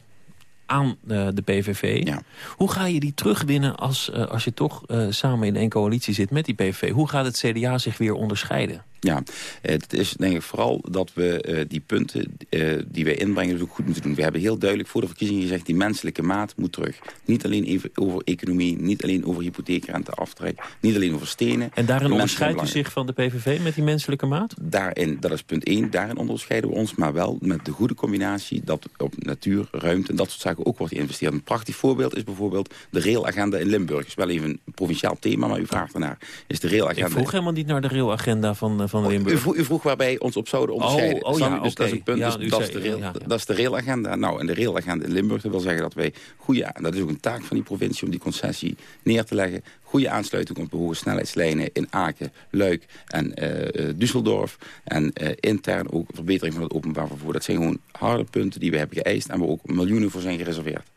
aan de PVV. Ja. Hoe ga je die terugwinnen als, als je toch samen in één coalitie zit met die PVV? Hoe gaat het CDA zich weer onderscheiden? Ja, het is denk ik vooral dat we uh, die punten uh, die wij inbrengen dus ook goed moeten doen. We hebben heel duidelijk voor de verkiezingen gezegd... die menselijke maat moet terug. Niet alleen even over economie, niet alleen over hypotheekrenteaftrek... niet alleen over stenen. En daarin onderscheidt u zich van de PVV met die menselijke maat? Daarin, dat is punt 1, daarin onderscheiden we ons. Maar wel met de goede combinatie dat op natuur, ruimte... en dat soort zaken ook wordt geïnvesteerd. Een prachtig voorbeeld is bijvoorbeeld de railagenda in Limburg. Is wel even een provinciaal thema, maar u vraagt ernaar. Is de railagenda... Ik vroeg helemaal niet naar de railagenda van, van van Limburg. U vroeg, u vroeg waarbij ons op zouden onderscheiden. Oh, oh ja, dus okay. dat is het punt. Ja, dus dat, is de rail, ja, ja. dat is de railagenda. Nou, en de railagenda in Limburg, dat wil zeggen dat wij goede... en dat is ook een taak van die provincie om die concessie neer te leggen... goede aansluiting op de hoge snelheidslijnen in Aken, Luik en uh, Düsseldorf... en uh, intern ook verbetering van het openbaar vervoer. Dat zijn gewoon harde punten die we hebben geëist... en waar ook miljoenen voor zijn gereserveerd.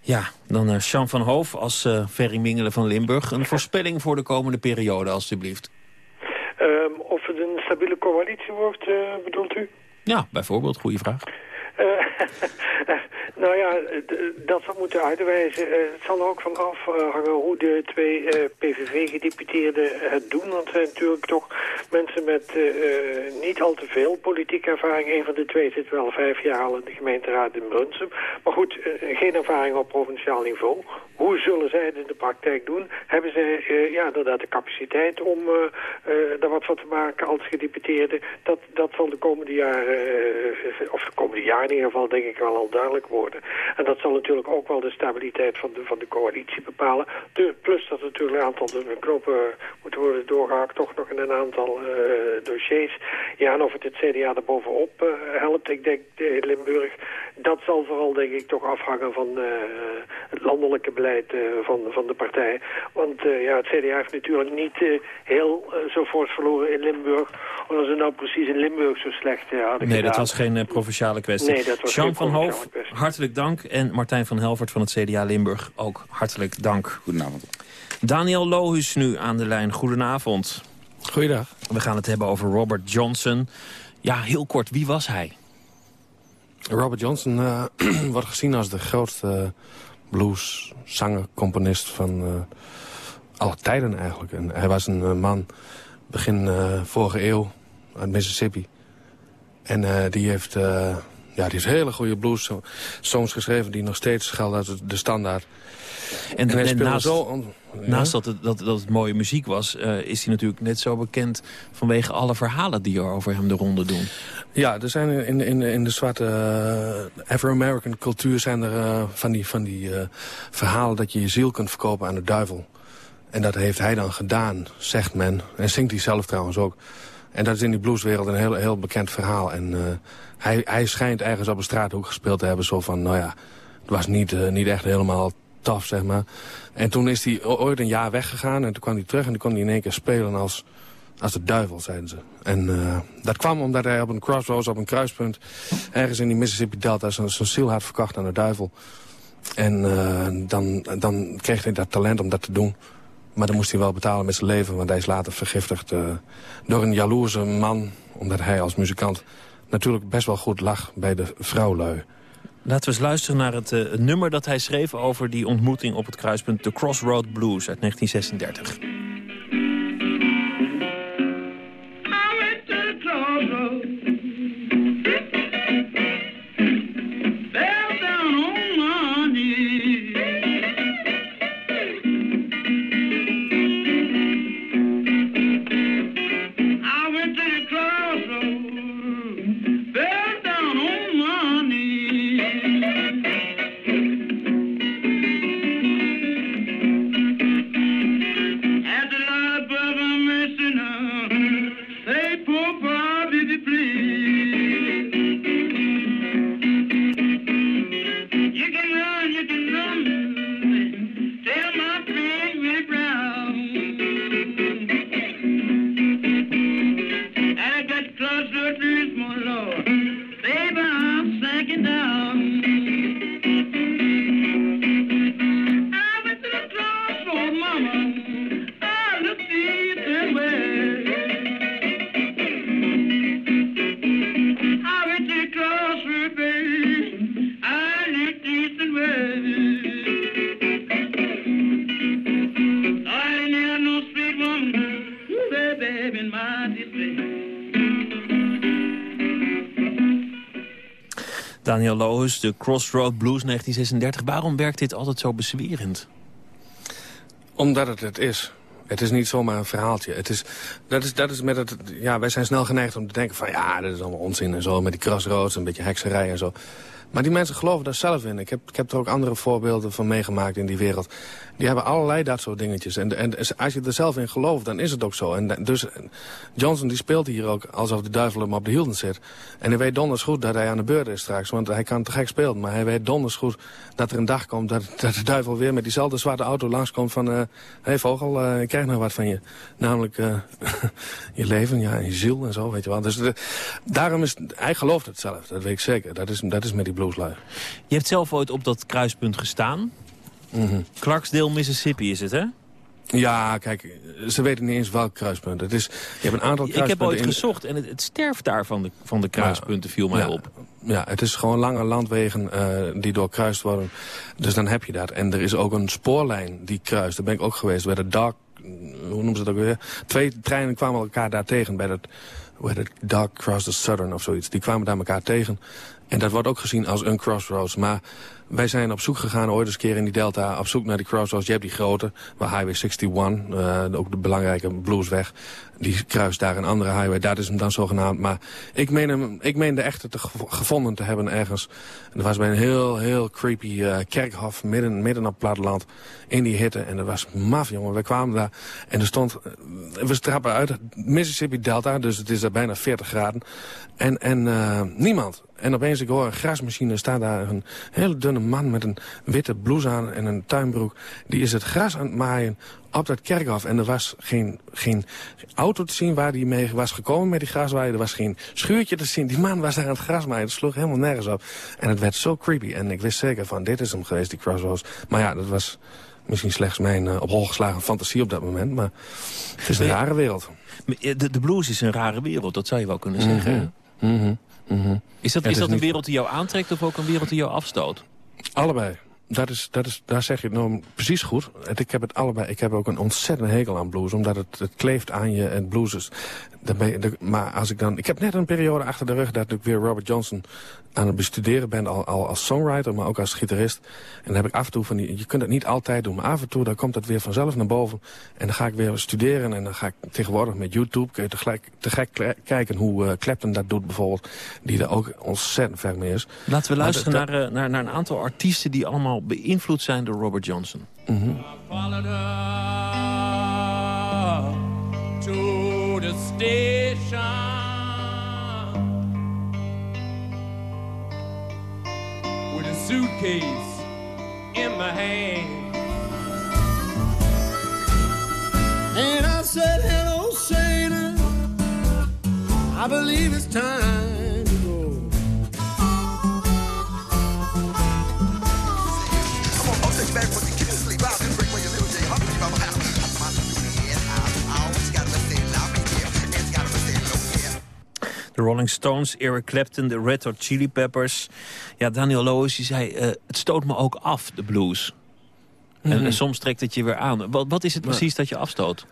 Ja, dan uh, Jean van Hoof als uh, Ferry Mingelen van Limburg. Een voorspelling voor de komende periode, alstublieft. Um, of het een stabiele coalitie wordt, uh, bedoelt u? Ja, bijvoorbeeld. Goede vraag. nou ja, dat zal moeten uitwijzen. Uh, het zal er ook van afhangen hoe de twee PVV-gedeputeerden het doen. Want het zijn natuurlijk toch mensen met niet al te veel politieke ervaring. Een van de twee zit wel vijf jaar al in de gemeenteraad in Brunsum. Maar goed, geen ervaring op provinciaal niveau. Hoe zullen zij het in de praktijk doen? Hebben zij ja, inderdaad de capaciteit om daar wat van te maken als gedeputeerde? Dat, dat zal de komende jaren, of de komende jaren in ieder geval, denk ik wel al duidelijk worden. En dat zal natuurlijk ook wel de stabiliteit van de, van de coalitie bepalen. De, plus dat natuurlijk een aantal de knopen moet moet worden doorgehakt, toch nog in een aantal eh, dossiers. Ja, en of het het CDA er bovenop eh, helpt, ik denk in Limburg, dat zal vooral denk ik toch afhangen van eh, landelijke beleid van, van de partij. Want ja, het CDA heeft natuurlijk niet heel zo fors verloren in Limburg, omdat ze nou precies in Limburg zo slecht hadden Nee, gedaan. dat was geen provinciale kwestie. Nee, dat was Jean geen van Hoof, kwestie. hartelijk dank. En Martijn van Helvert van het CDA Limburg ook hartelijk dank. Goedenavond. Daniel Lohus nu aan de lijn. Goedenavond. Goeiedag. We gaan het hebben over Robert Johnson. Ja, heel kort, wie was hij? Robert Johnson eh, wordt gezien als de grootste blueszanger, componist van eh, alle tijden eigenlijk. En hij was een eh, man begin eh, vorige eeuw uit Mississippi. En die, heeft, ja, die heeft hele goede blues songs geschreven die nog steeds gelden als de standaard. En, naast, zo naast dat, het, dat, dat het mooie muziek was... eh, is hij natuurlijk net zo bekend vanwege alle verhalen die er over hem de ronde doen. Ja, er zijn in, in, in de zwarte eh, Afro-American cultuur zijn er eh, van die, van die verhalen dat je je ziel kunt verkopen aan de duivel. En dat heeft hij dan gedaan, zegt men. En zingt hij zelf trouwens ook. En dat is in die blueswereld een heel, heel bekend verhaal. En hij, hij schijnt ergens op een straathoek gespeeld te hebben. Zo van, nou ja, het was niet, niet echt helemaal tof, zeg maar. En toen is hij ooit een jaar weggegaan. En toen kwam hij terug en toen kon hij in één keer spelen als, als de duivel, zeiden ze. En eh, dat kwam omdat hij op een crossroads, op een kruispunt... ergens in die Mississippi Delta zijn ziel had verkocht aan de duivel. En eh, dan, dan kreeg hij dat talent om dat te doen. Maar dan moest hij wel betalen met zijn leven, want hij is later vergiftigd eh, door een jaloerse man. Omdat hij als muzikant natuurlijk best wel goed lag bij de vrouwlui. Laten we eens luisteren naar het, eh, het nummer dat hij schreef... over die ontmoeting op het kruispunt The Crossroad Blues uit 1936. The Crossroad Blues 1936. Waarom werkt dit altijd zo bezwerend? Omdat het het is. Het is niet zomaar een verhaaltje. Het is, dat is, dat is met het, ja, wij zijn snel geneigd om te denken van... ja, dat is allemaal onzin en zo, met die crossroads, een beetje hekserij en zo. Maar die mensen geloven daar zelf in. Ik heb, ik heb er ook andere voorbeelden van meegemaakt in die wereld. Die hebben allerlei dat soort dingetjes. En, en als je er zelf in gelooft, dan is het ook zo. En dus Johnson die speelt hier ook alsof de duivel hem op de hielden zit. En hij weet donders goed dat hij aan de beurt is straks. Want hij kan te gek spelen. Maar hij weet donders goed dat er een dag komt dat, dat de duivel weer met diezelfde zwarte auto langskomt van... Hé hey vogel, eh, ik krijg nog wat van je. Namelijk eh, je leven, ja, en je ziel en zo, weet je wel. Dus daarom is, hij gelooft het zelf, dat weet ik zeker. Dat is, dat is met die Je hebt zelf ooit op dat kruispunt gestaan. Clarksdale, Mississippi is het, hè? Ja, kijk, ze weten niet eens welk kruispunt. Het is, je hebt een aantal Ik heb kruispunten ooit gezocht en het, sterft daar van de, van de kruispunten viel mij op. Ja, het is gewoon lange landwegen eh, die doorkruist worden. Dus dan heb je dat. En er is ook een spoorlijn die kruist. Daar ben ik ook geweest bij de Dark... Hoe noemen ze dat ook weer? Twee treinen kwamen elkaar daar tegen bij dat... hoe heet het, Dark Cross the Southern of zoiets. Die kwamen daar elkaar tegen. En dat wordt ook gezien als een crossroads. Maar wij zijn op zoek gegaan ooit eens een keer in die delta... op zoek naar die crossroads. Je hebt die grote, waar Highway 61, uh, ook de belangrijke bluesweg... die kruist daar een andere highway. Dat is hem dan zogenaamd. Maar ik meen, hem, ik meen de echte te gevonden te hebben ergens. En dat was bij een heel, heel creepy uh, kerkhof... Midden, midden op het platteland, in die hitte. En dat was maf, jongen. We kwamen daar en er stond... We strappen uit Mississippi Delta, dus het is daar bijna 40 graden. En, en niemand. En opeens, ik hoor een grasmachine, staat daar een hele dunne man met een witte blouse aan en een tuinbroek. Die is het gras aan het maaien op dat kerkhof. En er was geen, geen auto te zien waar hij mee was gekomen met die graswaaier. Er was geen schuurtje te zien. Die man was daar aan het gras maaien. Dat sloeg helemaal nergens op. En het werd zo creepy. En ik wist zeker van, dit is hem geweest, die Crossroads. Maar ja, dat was misschien slechts mijn uh, op hol geslagen fantasie op dat moment. Maar het is een rare wereld. De, de blues is een rare wereld, dat zou je wel kunnen zeggen. Mm -hmm. Mm -hmm. Is dat, is dat een wereld die jou aantrekt of ook een wereld die jou afstoot? Allebei. Dat is, dat is, daar zeg je het nou precies goed. Ik heb het allebei. Ik heb ook een ontzettend hekel aan blues. Omdat het, het kleeft aan je en blues is... Je, maar als ik dan... Ik heb net een periode achter de rug dat ik weer Robert Johnson aan het bestuderen ben. Al, al als songwriter, maar ook als gitarist. En dan heb ik af en toe van die... Je kunt het niet altijd doen, maar af en toe dan komt het weer vanzelf naar boven. En dan ga ik weer studeren. En dan ga ik tegenwoordig met YouTube... Kun je tegelijk, te gek kijken hoe uh, Clapton dat doet bijvoorbeeld. Die er ook ontzettend ver mee is. Laten we luisteren naar, uh, naar, naar een aantal artiesten... die allemaal beïnvloed zijn door Robert Johnson. Mm -hmm. Suitcase in my hand. And I said, hello, sailor, I believe it's time De Rolling Stones, Eric Clapton, de Red Hot Chili Peppers. Ja, Daniel Loos die zei, uh, het stoot me ook af, de blues. Mm -hmm. en, en, soms trekt het je weer aan. Wat, wat is het precies maar, dat je afstoot?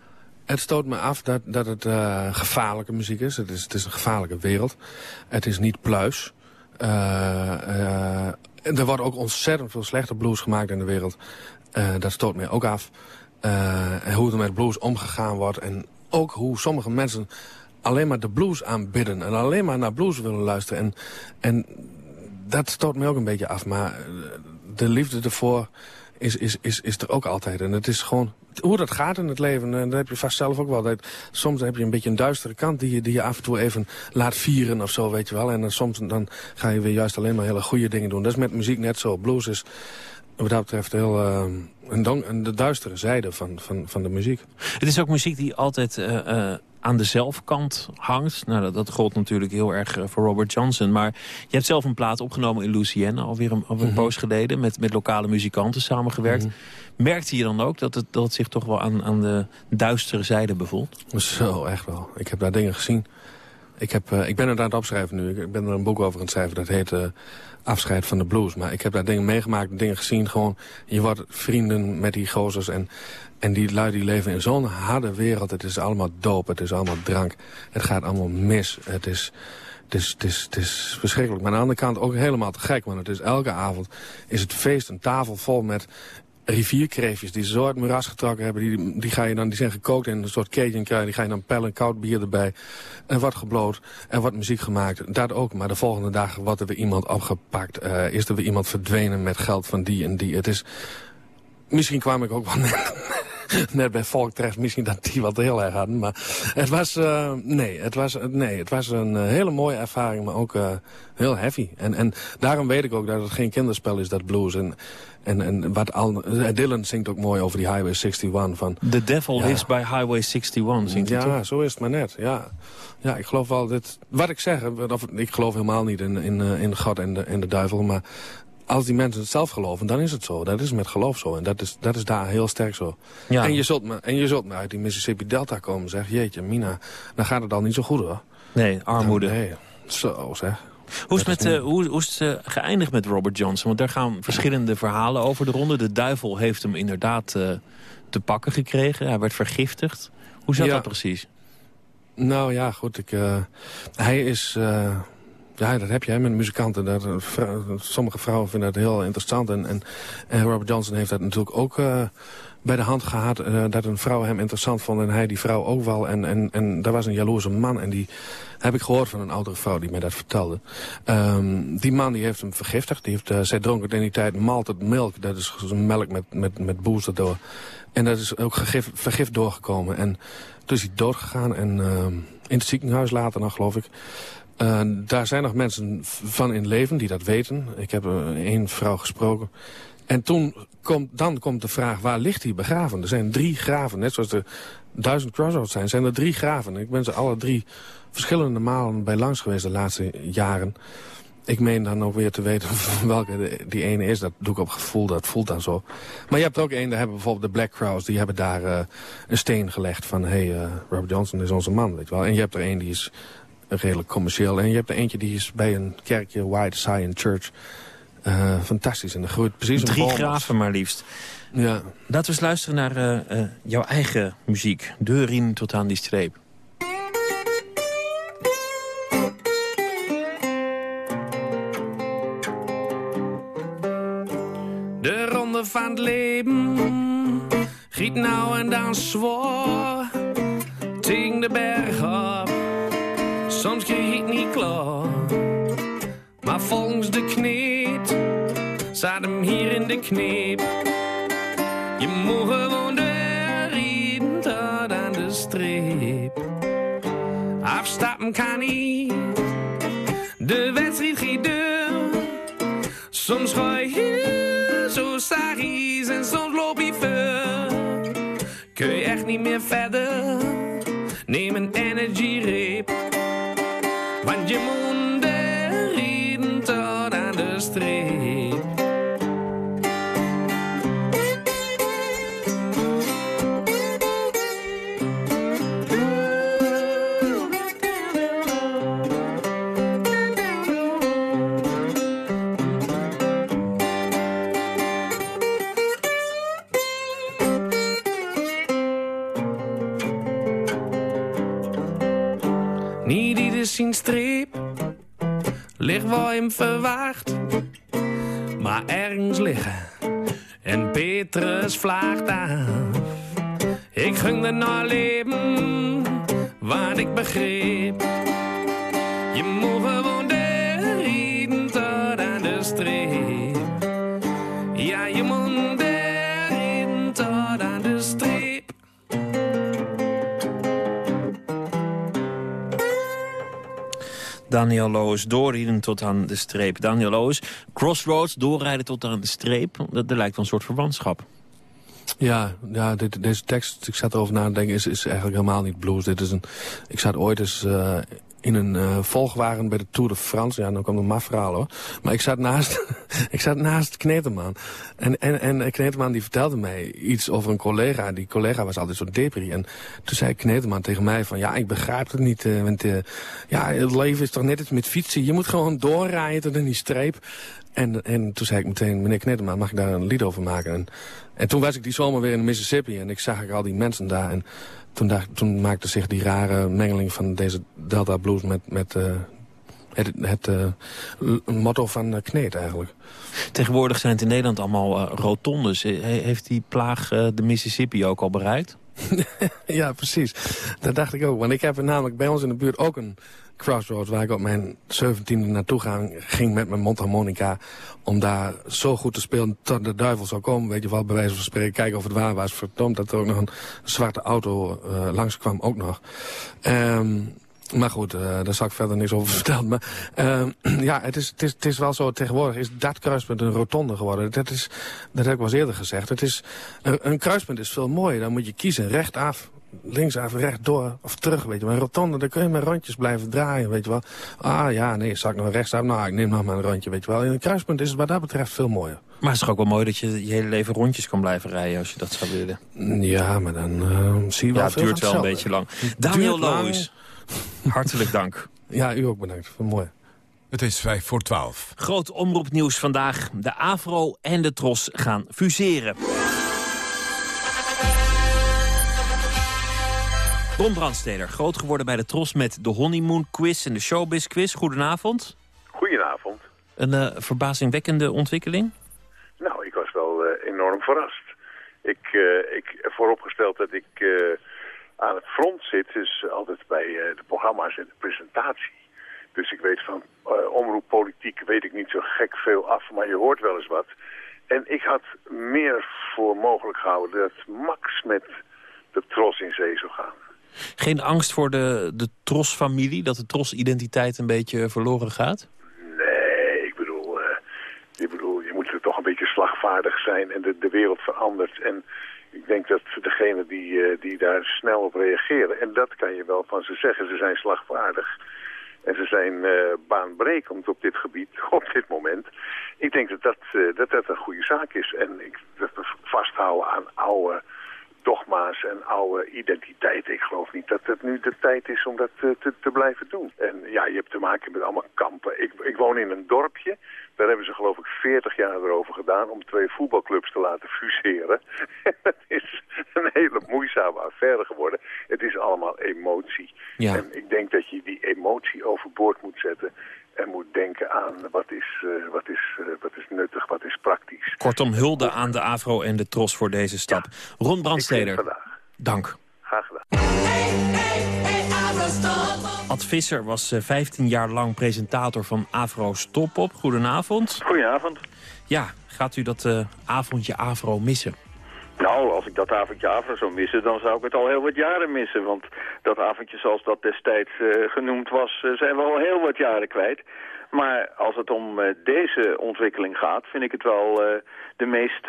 Het stoot me af dat, dat het uh, gevaarlijke muziek is. Het, is. het is een gevaarlijke wereld. Het is niet pluis. Uh, er wordt ook ontzettend veel slechte blues gemaakt in de wereld. dat stoot me ook af. en hoe er met blues omgegaan wordt. En ook hoe sommige mensen alleen maar de blues aanbidden. En alleen maar naar blues willen luisteren. En, en dat stoot me ook een beetje af. Maar de liefde ervoor is, is, is, is er ook altijd. En het is gewoon hoe dat gaat in het leven. En dat heb je vast zelf ook wel. Dat, soms heb je een beetje een duistere kant die je, die je af en toe even laat vieren of zo, weet je wel. En dan, soms dan ga je weer juist alleen maar hele goede dingen doen. Dat is met muziek net zo. Blues is wat dat betreft heel... Uh, een, don, een de duistere zijde van, van, van de muziek. Het is ook muziek die altijd... aan de zelfkant hangt. Nou, dat, dat gold natuurlijk heel erg uh, voor Robert Johnson. Maar je hebt zelf een plaat opgenomen in Louisiana, alweer een, alweer een mm -hmm. poos geleden... Met, met lokale muzikanten samengewerkt. Mm -hmm. Merkte je dan ook dat het, dat het zich toch wel aan, aan de duistere zijde bevond? Zo, echt wel. Ik heb daar dingen gezien. Ik, heb, uh, ik ben het aan het opschrijven nu. Ik ben er een boek over aan het schrijven. Dat heet uh, Afscheid van de Blues. Maar ik heb daar dingen meegemaakt, dingen gezien. Gewoon, je wordt vrienden met die gozers. En, en die lui die leven in zo'n harde wereld. Het is allemaal doop, het is allemaal drank. Het gaat allemaal mis. Het is... Het is, het, is, het is verschrikkelijk. Maar aan de andere kant ook helemaal te gek. Want het is elke avond is het feest, een tafel vol met rivierkreefjes die zo uit moeras getrokken hebben. Die, die, ga je dan, die zijn gekookt in een soort cajun Die ga je dan pellen, koud bier erbij. En wat gebloot. En wat muziek gemaakt. Dat ook. Maar de volgende dag wordt er weer iemand opgepakt. Uh, is er weer iemand verdwenen met geld van die en die. Het is... Misschien kwam ik ook wel net, net bij volk terecht. Misschien dat die wat heel erg hadden. Maar het was, uh, nee, het was, nee, het was een uh, hele mooie ervaring. Maar ook uh, heel heavy. En, en daarom weet ik ook dat het geen kinderspel is, dat blues. En, en, en wat al, Dylan zingt ook mooi over die Highway 61. Van, The devil ja. lives by Highway 61, zingt Ja, hij zo is het maar net. Ja, ja ik geloof wel dat... Wat ik zeg, of, ik geloof helemaal niet in, in, in God en de, en de duivel. Maar als die mensen het zelf geloven, dan is het zo. Dat is met geloof zo. En dat is, dat is daar heel sterk zo. Ja. En, je zult me, en je zult me uit die Mississippi Delta komen zeg. Jeetje, Mina, dan gaat het al niet zo goed hoor. Nee, armoede. Dan, nee, zo zeg. Hoe is, met, uh, hoe, hoe is het uh, geëindigd met Robert Johnson? Want daar gaan verschillende verhalen over de ronde. De duivel heeft hem inderdaad uh, te pakken gekregen. Hij werd vergiftigd. Hoe zat ja. dat precies? Nou ja, goed. Ik, eh, hij is... ja, dat heb je met muzikanten. Eh, sommige vrouwen vinden dat heel interessant. En, en, en Robert Johnson heeft dat natuurlijk ook eh, bij de hand gehad. eh, dat een vrouw hem interessant vond en hij die vrouw ook wel. En, en, en daar was een jaloerse man. En die heb ik gehoord van een oudere vrouw die mij dat vertelde. Ehm, die man die heeft hem vergiftigd. Die heeft, zij dronk in die tijd malted milk. Dat is melk met, met, met booster. En dat is ook gegif, vergif doorgekomen. En toen is hij doodgegaan. En ehm, in het ziekenhuis later nog, geloof ik. Eh, daar zijn nog mensen van in leven die dat weten. Ik heb eh, één vrouw gesproken. En toen komt, dan komt de vraag, waar ligt hij begraven? Er zijn drie graven, net zoals er duizend crossroads zijn. zijn er drie graven. Ik ben ze alle drie verschillende malen bij langs geweest de laatste jaren. Ik meen dan ook weer te weten welke die ene is. Dat doe ik op gevoel, dat voelt dan zo. Maar je hebt ook één, daar hebben bijvoorbeeld de Black Crowes... die hebben daar eh, een steen gelegd van... hé, hey, Robert Johnson is onze man, weet je wel. En je hebt er één die is redelijk commercieel. En je hebt er eentje die is bij een kerkje, White Zion Church... Eh, fantastisch, en er groeit precies een Drie boom. graven maar liefst. Ja. Laten we eens luisteren naar eh, eh, jouw eigen muziek. Deurin tot aan die streep. De ronde van het leven giet nou en dan zwaar tegen de berg maar volgens de kneed zat hem hier in de kneep. Je moet gewoon erin tot aan de streep. Afstappen kan niet, de wedstrijd gaat deur. Soms ga je zo sagies en soms loop je ver. Kun je echt niet meer verder, neem een zijn streep ligt je hem verwacht. Maar ergens liggen en Petrus vlaagt aan. Ik gun er naar leven, wat ik begreep. Je moet gewoon Daniel Loos, doorrijden tot aan de streep. Daniel Loos, Crossroads, doorrijden tot aan de streep. Dat, lijkt wel een soort verwantschap. Ja, ja deze tekst, ik zat erover na te denken, is, is eigenlijk helemaal niet blues. Dit is een, ik zat ooit eens eh, in een eh, volgwagen bij de Tour de France. Ja, dan kwam een maf verhaal hoor. Maar ik zat naast, ik zat naast Kneteman. En, en, en Kneteman die vertelde mij iets over een collega. Die collega was altijd zo depri. En toen zei Kneteman tegen mij van, ja, ik begrijp het niet. eh, want eh, ja, het leven is toch net iets met fietsen. Je moet gewoon doorrijden tot in die streep. En, en toen zei ik meteen, meneer Kneteman, mag ik daar een lied over maken? En, en toen was ik die zomer weer in Mississippi en ik zag al die mensen daar. En toen, dacht, toen maakte zich die rare mengeling van deze Delta Blues met, met eh, het, het eh, motto van uh, Kneet eigenlijk. Tegenwoordig zijn het in Nederland allemaal eh, rotondes. He- heeft die plaag eh, de Mississippi ook al bereikt? ja, precies. Dat dacht ik ook. Want ik heb er namelijk bij ons in de buurt ook een crossroads... waar ik op mijn 17e naartoe ging met mijn mondharmonica... om daar zo goed te spelen tot de duivel zou komen. Weet je wel, bij wijze van spreken, kijken of het waar was. Verdomd dat er ook nog een zwarte auto uh, langskwam, ook nog. Um, maar goed, uh, daar zal ik verder niks over vertellen. Maar uh, ja, het is, het, is, het is wel zo, tegenwoordig is dat kruispunt een rotonde geworden. Dat, is, dat heb ik wel eens eerder gezegd. Het is, een, een kruispunt is veel mooier. Dan moet je kiezen, rechtaf, linksaf, rechtdoor of terug, weet je wel. Een rotonde, daar kun je met rondjes blijven draaien, weet je wel. Ah ja, nee, zal ik nog rechtsaf? Nou, ik neem nog maar een rondje, weet je wel. In een kruispunt is het wat dat betreft veel mooier. Maar het is toch ook wel mooi dat je je hele leven rondjes kan blijven rijden als je dat zou willen. Ja, maar dan uh, zie je wel ja, veel het duurt wel een beetje lang. Daniel. Loos, hartelijk dank. Ja, u ook bedankt. Mooi. Het is vijf voor twaalf. Groot omroepnieuws vandaag. De AVRO en de TROS gaan fuseren. Ron Brandsteder, groot geworden bij de Tros met de Honeymoon Quiz en de Showbiz Quiz. Goedenavond. Goedenavond. Een eh, verbazingwekkende ontwikkeling? Nou, ik was wel eh, enorm verrast. Ik, uh, ik vooropgesteld dat ik aan het front zit, dus altijd bij de programma's en de presentatie. Dus ik weet van omroeppolitiek weet ik niet zo gek veel af, maar je hoort wel eens wat. En ik had meer voor mogelijk gehouden dat Max met de Tros in zee zou gaan. Geen angst voor de, de Tros-familie, dat de Tros-identiteit een beetje verloren gaat? Nee, ik bedoel, uh, ik bedoel, je moet er toch een beetje slagvaardig zijn en de, de wereld verandert. En ik denk dat degene die, uh, die daar snel op reageren, en dat kan je wel van ze zeggen, ze zijn slagvaardig. En ze zijn uh, baanbrekend op dit gebied, op dit moment. Ik denk dat dat, dat, dat een goede zaak is. En ik, dat we vasthouden aan oude dogma's en oude identiteiten. Ik geloof niet dat het nu de tijd is om dat te, te, te, blijven doen. En ja, je hebt te maken met allemaal kampen. Ik, ik woon in een dorpje. Daar hebben ze geloof ik 40 jaar erover gedaan om twee voetbalclubs te laten fuseren. het is een hele moeizame affaire geworden. Het is allemaal emotie. Ja. En ik denk dat je die emotie overboord moet zetten en moet denken aan wat is, uh, wat, is, uh, wat is nuttig, wat is praktisch. Kortom, hulde aan de AVRO en de TROS voor deze stap. Ja, Ron Brandsteder, dank. Graag gedaan. Ad Visser was 15 jaar lang presentator van AVRO Stop Goedenavond. Goedenavond. Ja, gaat u dat uh, avondje AVRO missen? Nou, als ik dat avondje AVRO zou missen, dan zou ik het al heel wat jaren missen. Want dat avondje zoals dat destijds uh, genoemd was, uh, zijn we al heel wat jaren kwijt. Maar als het om uh, deze ontwikkeling gaat, vind ik het wel de meest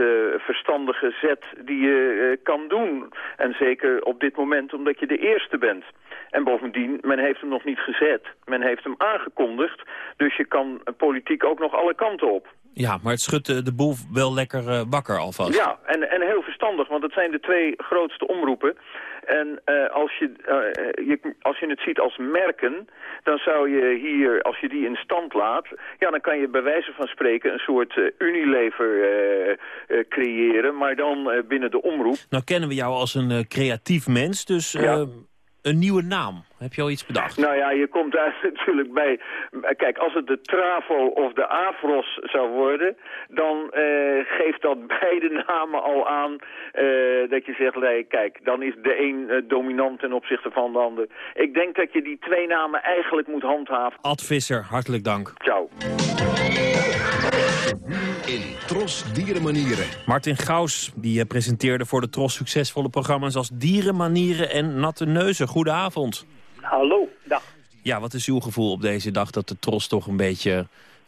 verstandige zet die je kan doen. En zeker op dit moment omdat je de eerste bent. En bovendien, men heeft hem nog niet gezet. Men heeft hem aangekondigd. Dus je kan politiek ook nog alle kanten op. Ja, maar het schudt de, de boel wel lekker wakker alvast. Ja, en, en heel verstandig, want het zijn de twee grootste omroepen. En uh, als, je, uh, je, als je het ziet als merken, dan zou je hier, als je die in stand laat... ja, dan kan je bij wijze van spreken een soort Unilever creëren... maar dan binnen de omroep. Nou kennen we jou als een creatief mens, dus... Ja een nieuwe naam. Heb je al iets bedacht? Nou ja, je komt daar natuurlijk bij... Kijk, als het de Travo of de Avros zou worden... dan uh, geeft dat beide namen al aan uh, dat je zegt... Nee, kijk, dan is de een uh, dominant ten opzichte van de ander. Ik denk dat je die twee namen eigenlijk moet handhaven. Ad Visser, hartelijk dank. Ciao. In Tros Dierenmanieren. Martin Gaus die presenteerde voor de Tros succesvolle programma's... als Dierenmanieren en Natte Neuzen. Goedenavond. Hallo, dag. Ja, wat is uw gevoel op deze dag dat de Tros toch een beetje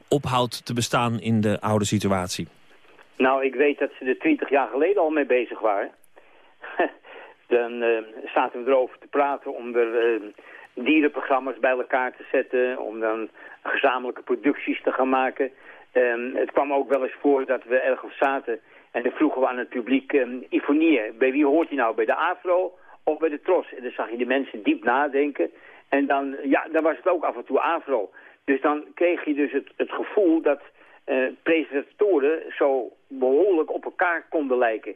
ophoudt te bestaan in de oude situatie? Nou, ik weet dat ze er twintig jaar geleden al mee bezig waren. Dan uh, zaten we erover te praten om er uh, dierenprogramma's bij elkaar te zetten... om dan gezamenlijke producties te gaan maken. Um, het kwam ook wel eens voor dat we ergens zaten en dan vroegen we aan het publiek... Um, Ifonie, bij wie hoort hij nou? Bij de AFRO of bij de Tros? En dan zag je de mensen diep nadenken. En dan, ja, dan was het ook af en toe AFRO. Dus dan kreeg je dus het, het gevoel dat uh, presentatoren zo behoorlijk op elkaar konden lijken.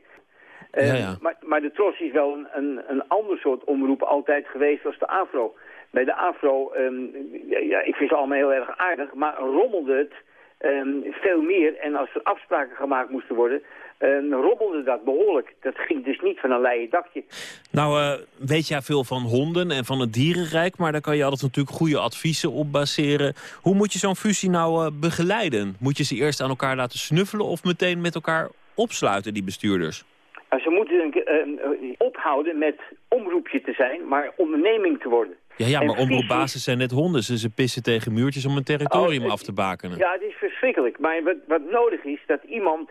Uh, ja, ja. Maar, maar de Tros is wel een, een, een ander soort omroep altijd geweest als de AFRO. Bij de AFRO, um, ja, ja, ik vind ze allemaal heel erg aardig, maar rommelde het um, veel meer. En als er afspraken gemaakt moesten worden, um, rommelde dat behoorlijk. Dat ging dus niet van een leien dakje. Nou, uh, weet jij veel van honden en van het dierenrijk, maar daar kan je altijd natuurlijk goede adviezen op baseren. Hoe moet je zo'n fusie nou uh, begeleiden? Moet je ze eerst aan elkaar laten snuffelen of meteen met elkaar opsluiten, die bestuurders? Nou, ze moeten uh, ophouden met omroepje te zijn, maar onderneming te worden. Ja, ja maar omroepbasis zijn net honden. Ze, ze pissen tegen muurtjes om een territorium oh, af te bakenen. Ja, het is verschrikkelijk. Maar wat, wat nodig is, dat iemand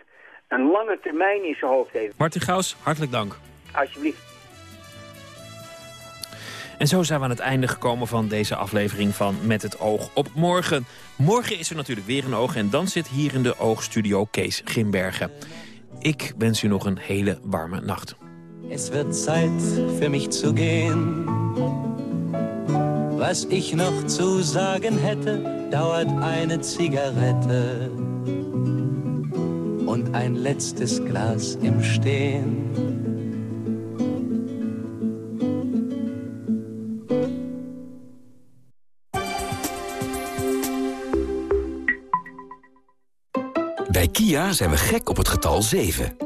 een lange termijn in zijn hoofd heeft. Martin Gaus, hartelijk dank. Alsjeblieft. En zo zijn we aan het einde gekomen van deze aflevering van Met het Oog op Morgen. Morgen is er natuurlijk weer een oog en dan zit hier in de oogstudio Kees Gimbergen. Ik wens u nog een hele warme nacht. Es wird Zeit für mich zu gehen. Was ich noch zu sagen hätte, dauert eine Zigarette und ein letztes Glas im Stehen. Bij Kia zijn we gek op het getal 7.